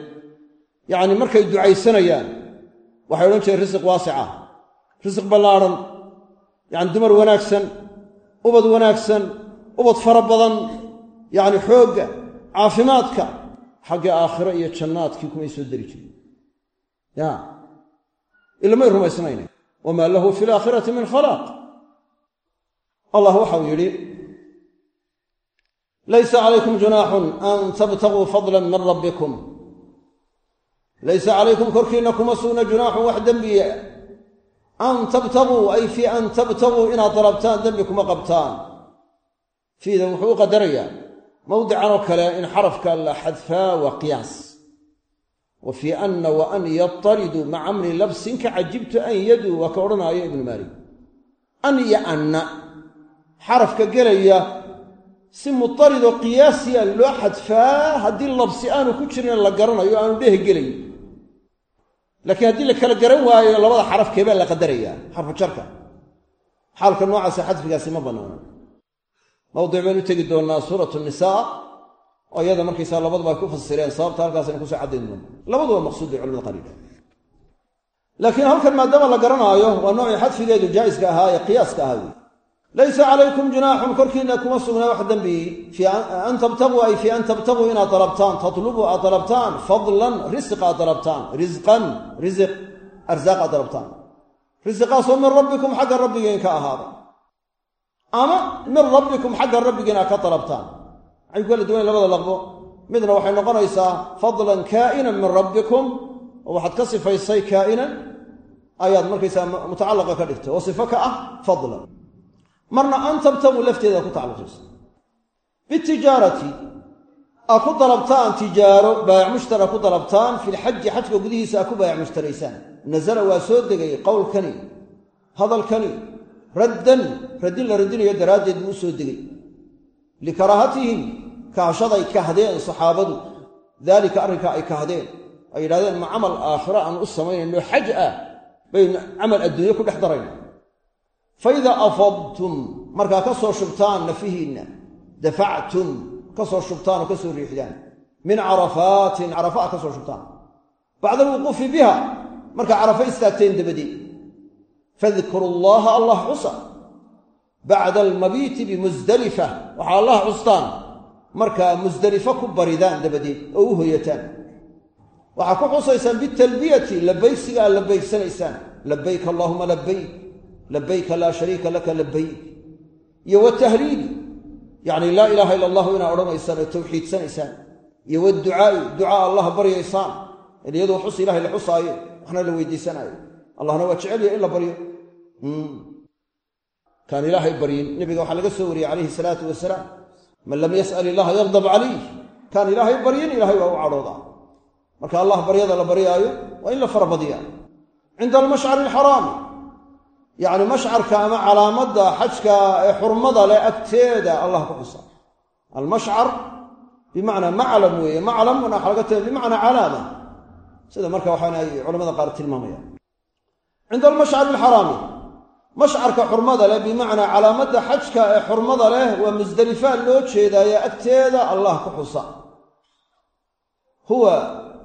Speaker 1: Yacni markay ducaysanayaan. Waxay odhan jireen risiq waasica risiq ballaadhan yacni dumar wanaagsan ubad wanaagsan ubad fara badan yacni xoogga caafimaadka xagga aakhiro iyo jannaadkii kumay soo dari jirin ya. Ilamay rumaysnayna wamaa lahu fi alaakhirati min khalaaq allah waxau yidhi laysa calaykum junaaxun an tabtaguu fadlan min rabbikum. Laysa calaykum korkiinna kuma sugna junaaxun wax dembiya an tabtaguu ay fii an tabtaguu inaad dalabtaan dembi kuma qabtaan fiidan wuxuu u qadarayaa mawdican oo kale in xarafka la xadfaa waa qiyaas wa fii anna wa an yatariduu maca amri labsin ka cajibtu an yaduu waa ka odhanaayo ibnu maalik an iyo anna xarafka gelaya si mutaridoo qiyaasiya loo xadfaa haddii labsi aanu ku jirin la garanayo aanu dheh laakiin haddii la kala garan waayo labada xaraf keebaa la qadarayaa xarfu jarka. Xaalka noocaasa xadfigaasi ma bannaano. Mawdic baynu tegi doonnaa suuratu nisaa oo iyada markaysaa labaduba ay ku fasireen sababta halkaasaynu ku soo caddayn doona labaduba maqsuud bay culamada qariida laakiin halkan maadaama la garanaayo waa noocii xadfigeedu jaa'iska ahaa ee qiyaaska ahaa. wey laysa calaykum junaaxun korkiinna kuma sugnaa wax dembi an tabtaguu ay fii an tabtaguu inaad dalabtaan. Tatlubuu aad dalabtaan. Fadlan risq aad dalabtaan. Risqan risiq arsaaq aad dalabtaan. Risiqaasoo min rabbikum xagga rabbigiin ka ahaada. Ama min rabbikum xagga rabbigiin aad ka dalabtaan. Maxay ku kala duwan labada laqbo midna waxay noqonaysaa fadlan kaa'inan min rabbikum oo waxaad ka sifaysay kaa'inan ayaad markaysaa mutacallaqa ka dhigtay oo sifo ka ah fadlan marna an tabtaguu lafteeda ku tacalluqaysa bitijaarati aa ku dalabtaan tijaaro baayac mushtara ku dalabtaan filxaji xajka gudihiisa aa ku baayac mushtaraysaan nasala waa soo degay qowlkani hadalkani raddan raddin la radinayo daraaddeed buu u soo degay. Likaraahatihim kahashaday kahdeen saxaabadu. Daalika arrinkaa ay kahdeen ay yidhahdeen ma camal aakhiro aan u samaynayno xaj ah baynu camal adduunye ku dhex darayna fa idaa afadtum markaa ka soo shubtaan nafihiinna dafactum ka soo shubtaan oo ka soo riixdaan min carafaatin carafa a ka soo shubtaan. Bacda alwuquufi biha markaa carafa istaagteen dabadeed fadkuru llaha allah xusa. Bacda almabiiti bimusdalifa waxaa allah xustaan markaa musdelifo ku baridaan dabadeed oo u hoyataan. Waxaa ku xusaysaan bitalbiyati labaygsiga aad labaygsanaysaan labayk allaahuma labayk labayka laa shariika laka labayk iyo watahliili yacni laa ilaaha ila allahu inaad odhanaysaan oo tawxiidsanaysaan iyo waducaa'i ducaa allah baryaysaan iyadoo xus ilahay la xusaayo waxna la weydiisanaayo allahna waa jecelya in la baryo kaan ilaahay baryin nebiga waxaa laga soo wariyey calayhi salaatu wasalaam man lam yas'al illaha yaqdab calayh kaan ilaahay baryin ilaahay waa u cadhooda marka allah baryada la baryaayo waa in la farabadiya cinda almashcari alxaraami yacni mashcarka ama calaamadda xajka ee xurmada leh agteeda allah ku xusa almashcar bimacnaa maclam weeye. Maclam waxa laga taga bimacnaa calaama. Sida marka waxaan ay culamada qaar tilmaamayaan. Cinda almashcari alxaraami mashcarka xurmada leh bimacnaa calaamadda xajka ee xurmada leh waa musdelifaa loo jeedaaye agteeda allah ku xusa huwa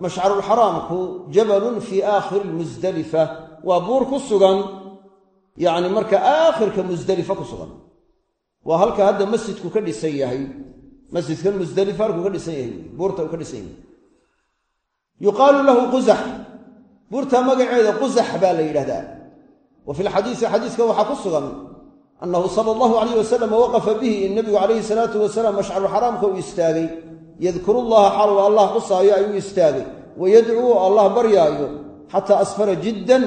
Speaker 1: mashcarulxaraamku jabalun fii aakhiri lmusdelifa waa buur ku sugan yacni marka aakhirka musdelifa ku sugan. Waa halka hadda masjidku ka dhisan yahay. Masjidkan musdelifa halkuu ka dhisan yahay. Buurta uu ka dhisan yahay. Yuqaalu lahu quzax buurta magaceeda quzax baa la yidhahdaa. Wa fi lxadiisi xadiiska waxaa ku sugan annahu sala allahu alayh wasalam waqafa bihi in nabigu calayhi salaatu wasalaam mashcaruxaraamka uu istaagay. Yadkuru llaha xaal uu allah xusaayo ayuu istaagay. Wa yadcuu allah baryaayo. Xataa asfara jiddan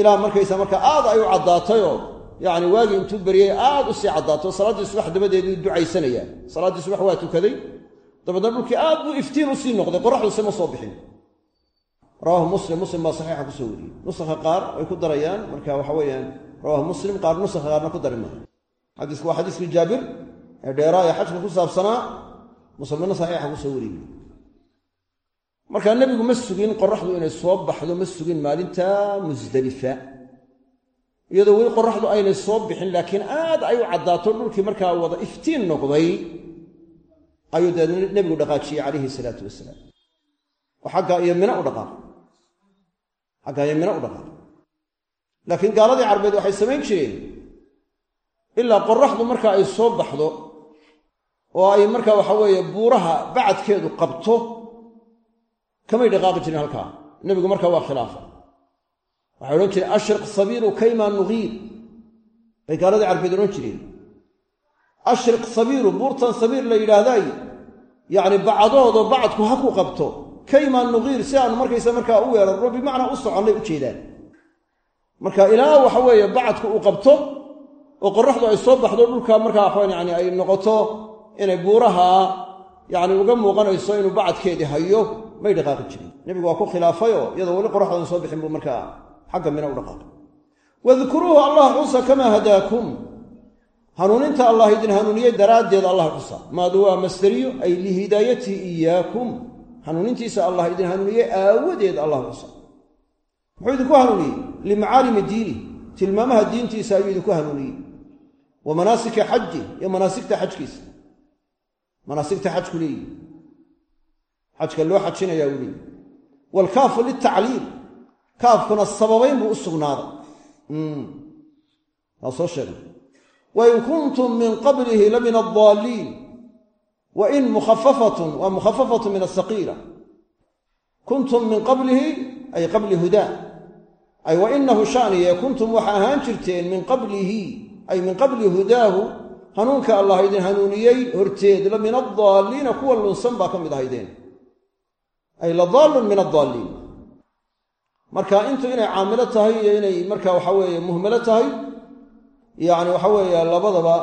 Speaker 1: ilaa markaysa marka aad ay u caddaatayoo yacni waagii intuu beryey aad u sii caddaato salaaddii subax dabadeeduu ducaysanaya. Salaaddii subax waa tukaday. Dabeedna dhulkii aad buu iftiin u sii noqday qoraxduse ma soo bixin. Rawaahu muslim muslim baa saxiixa ku soo wariyey. Nusakha qaar way ku darayaan marka waxa weeyaan rawaahu muslim qaar nusakha qaarna ku dari maayo xadiisku waa xadiiskii jaabir ee dheeraa ee xajka ku saabsanaa muslimna saxiixa ku soo wariyey markaa nebigu ma sugin qoraxdu inay soo baxdo ma sugin maalinta musdelifa iyadoo weli qoraxdu aynay soo bixin laakiin aad ay u caddaato dhulkii markaa wada iftiin noqday ayuu dee nebigu dhaqaajiyey calayhi salaatu wasalaam. Oo xaggaa iyo mina u dhaqaaqay xaggaa iyo mina u dhaqaaqay laakiin gaaladii carbeed waxay samayn jireen ilaa qoraxdu marka ay soo baxdo oo ay marka waxa weeye buuraha bacadkeedu qabto kamay dhaqaaqi jirin halkaa? Nebigu markaa waa khilaafa. Waxay odhan jireen ashriq sabiiru kayma nugiir bay gaaladii carbeed odhan jireen. Ashriq sabiiru buurtan sabiir la yidhaahday. Yacni bacadoodo bacadku ha ku qabto. Kayma nugiir si aanu markaysa markaa u weerarno bimacnaa u soconnay u jeedaan. Marka ilaa waxa weeye bacadku uu qabto oo qoraxdu ay soo baxdo dhulka markaa yani ay noqoto inay buuraha yacni uga muuqanayso inuu bacadkeedii hayo may dhaqaaqi jirin nebigu waa ku khilaafayoo iyadoo weli qoraxdaan soo bixin buu markaa xagga mina u dhaqaaqay wadkuruuhu allah xusa kamaa hadaakum. Hanuuninta allah idin hanuuniyey daraaddeed allah xusa maadu waa masderiyo ay lihidaayatihi iyaakum hanuunintiisa allah idin hanuuniyey aawadeed allah xusa muxuu idinku hanuuniyey limacaalimi diini. Tilmaamaha diintiisa ayuu idinku hanuuniyey wa manaasika xaji iyo manaasigta xajkiisa. Manaasigta xajku leeyihi xajka loo uu leeyihi waalkaafu litacliil kaafkuna sababayn buu u sugnaaday. Waa soo sheegay wain kuntum min qablihi la min addaaliin wain mukhafafatun waa mukhafafatun min asaqiila kuntum min qablihi ay qabli hudaa ay wainahu shaniye kuntum waxa ahaan jirteen min qablihi ay min qabli hudaahu. Hanuunka allah idin hanuuniyey horteed la min addaaliina kuwa lunsan baa ka mid ahaydeen ay la daallun min addaaliin. Marka intu inay caamilo tahay iyo inay marka waxa weeye muhmalo tahay yacni waxa weeye labadaba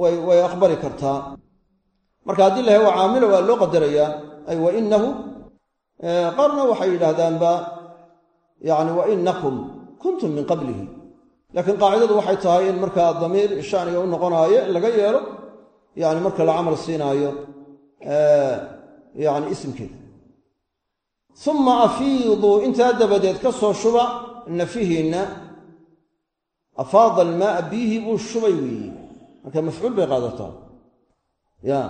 Speaker 1: way way aqbali kartaa. Marka haddii la waa caamilo waa loo qadarayaa ay wainahu qaarna waxay yidhaahdaanba yani wainakum kuntum min qablihi. Laakiin qaacidadu waxay tahay in markaa damiir shaniga u noqonaayo in laga yeelo yani marka la camal siinaayo yani isimkeeda. Uma afiiduu intaa dabadeed ka soo shuba nafihiinna afaada almaaa biyihii buu shubay weeye marka mafcuul bay qaadataa. Ya.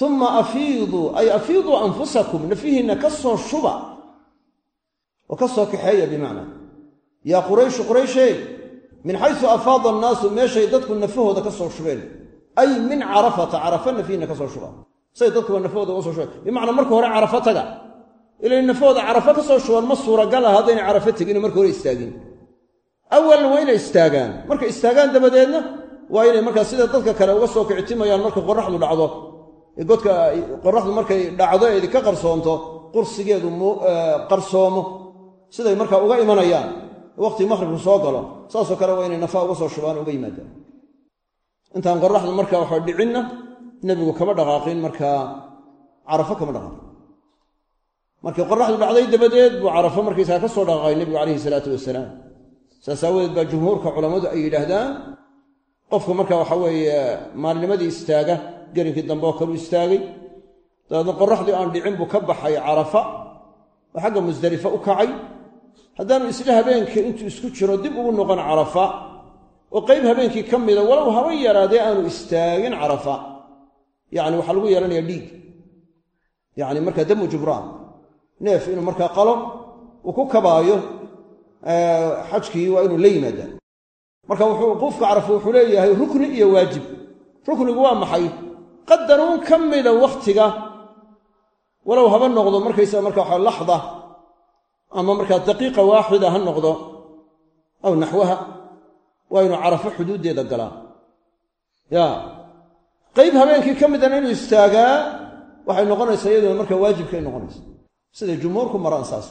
Speaker 1: Uma afiiduu ay afiiduu anfusakum nafihiinna ka soo shuba. Oo ka soo kaxeeya bimacnaa. Yaa qurayshu qurayshey min xaysu afaada annaasu meeshay dadku nafahooda ka soo shubeen. Ay min carafata carafa nafihiinna ka soo shuba say dadkuba nafahooda uga soo shubeen. Bimacnaa marka hore carafo taga. Ilay nafahooda carafo ka soo shubaan ma suuragal ah haddaynay carafo tegin marka hore istaagin. Awalna waa inay istaagaan. Markay istaagaan dabadeedna waa inay markaa sida dadka kale uga soo kicitimayaan marka qoraxdu dhacdo. Godka qoraxdu markay dhacdo eedi ka qarsoonto qursigeedu qarsoomo. Siday markaa uga imanayaan. Waqti maqhribku soo galo. Saasoo kale waa inay nafaa uga soo shubaan uga yimaadaan. Intaan qoraxdu marka waxa dhicinna nebigu kama dhaqaaqin markaa carafo kama dhaqaaqin. Markii qoraxdu dhacday dabadeed buu carafo markaysaa ka soo dhaqaaqay nebigu calayhi salaatu wasalaam saas aawadeed baa jumhuurka culammadu ay yidhaahdaan qofka marka waxa weeye maalinimadii istaaga gelinkii dambe oo kaleu istaagay dabeedna qoraxdii aan dhicin buu ka baxay carafa oo xagga musdalifa u kacay. Haddaanu isla habeenkii intuu isku jiro dib ugu noqon carafa oo qayb habeenkii ka mida walow haba yaraadee aanu istaagin carafa yacni waxaa lagu yeelanayaa dhiig. Yacni markaa damu jubraan neef inuu markaa qalo uu ku kabaayo xajkii waa inuu la yimaadaa marka wuxuu wuquufka carafa wuxuu leeyahay rukni iyo waajib. Ruknigu waa maxay? Qadaruun ka mida wakhtiga walow haba noqdo markaysaga marka waxa laxda ama markaa daqiiqa waaxida ha noqdo aw naxwaha waa inuu carafo xuduuddeeda galaa. Ya qayb habeenkii ka midana inuu istaagaa waxay noqonaysaa iyaduna marka waajibkay noqonaysa siday jumhuurku maraan saas.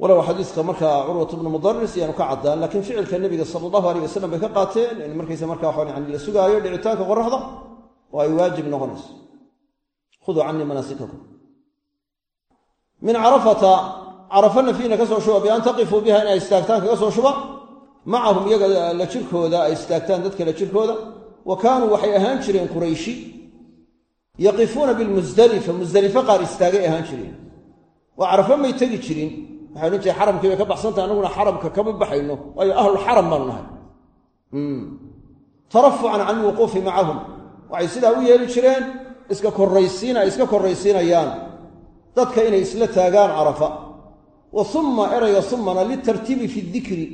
Speaker 1: Walow xadiiska markaa curwat bnu mudaris iyaanu ka caddaan laakiin ficilka nebiga sala allahu aleyh wasalam bay ka qaateen in markaysa marka waxaan yani la sugaayo dhicitaanka qoraxda oo ay waajib noqonayso. Khuduu canii manaasikakum min carafata carafa nafiina ka shuba bi an taqifuu biha inay istaagtaan kaga soo shuba macahum iyaga la jirkooda ay istaagtaan dadka la jirkooda wa kaanuu waxay ahaan jireen qurayshi yaqifuuna bilmusdalifa musdalife qaar istaagay ahaan jireen. Waa carafo may tegi jirin. Waxay odhan jireen xaramkii bay ka baxsantahay anaguna xaramka kama baxayno. Waayo ahlulxaram baanu nahay. Tarafucan can ilwuquufi macahum. Waxay sidaa u yeeli jireen iska korraysiin ay iska korraysiinayaan. Dadka inay isla taagaan carafa. Wa summa erayga summana litartiibi fi dikri.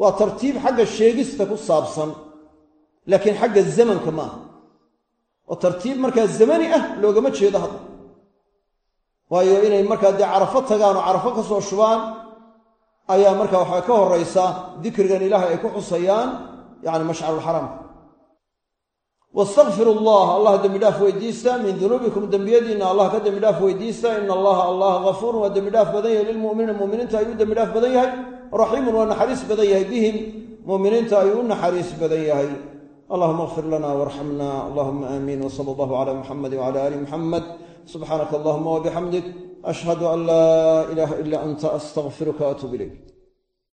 Speaker 1: Waa tartiib xagga sheegista ku saabsan laakiin xagga zamanka ma aha. Oo tartiib markaa zamani ah loogama jeedo hadda. Waayo inay markaa dee carafo tagaan oo carafo ka soo shubaan ayaa markaa waxaa ka horraysa dikrigan ilaahay ay ku xusayaan yacni mashcarulxaraamka wastakfiru allah allah dembidhaaf weydiista min dunuubikum dembiyadiinna allah ka dembidhaaf weydiista ina allaha allah gafuurun waa dembidhaaf badan yahay lilmu'miniina muminiinta ayuu dembidhaaf badan yahay raxiimun waa naxariis badan yahay bihim muminiinta ayuu u naxariis badan yahay allahuma akfir lana warxamna allahuma aamiin wsala allahu cala muxamadi wcala ali muxamed subxaanaka allahuma wabixamdik ashhadu an laa ilaaha ila anta astaqfiruka waatuub ilayk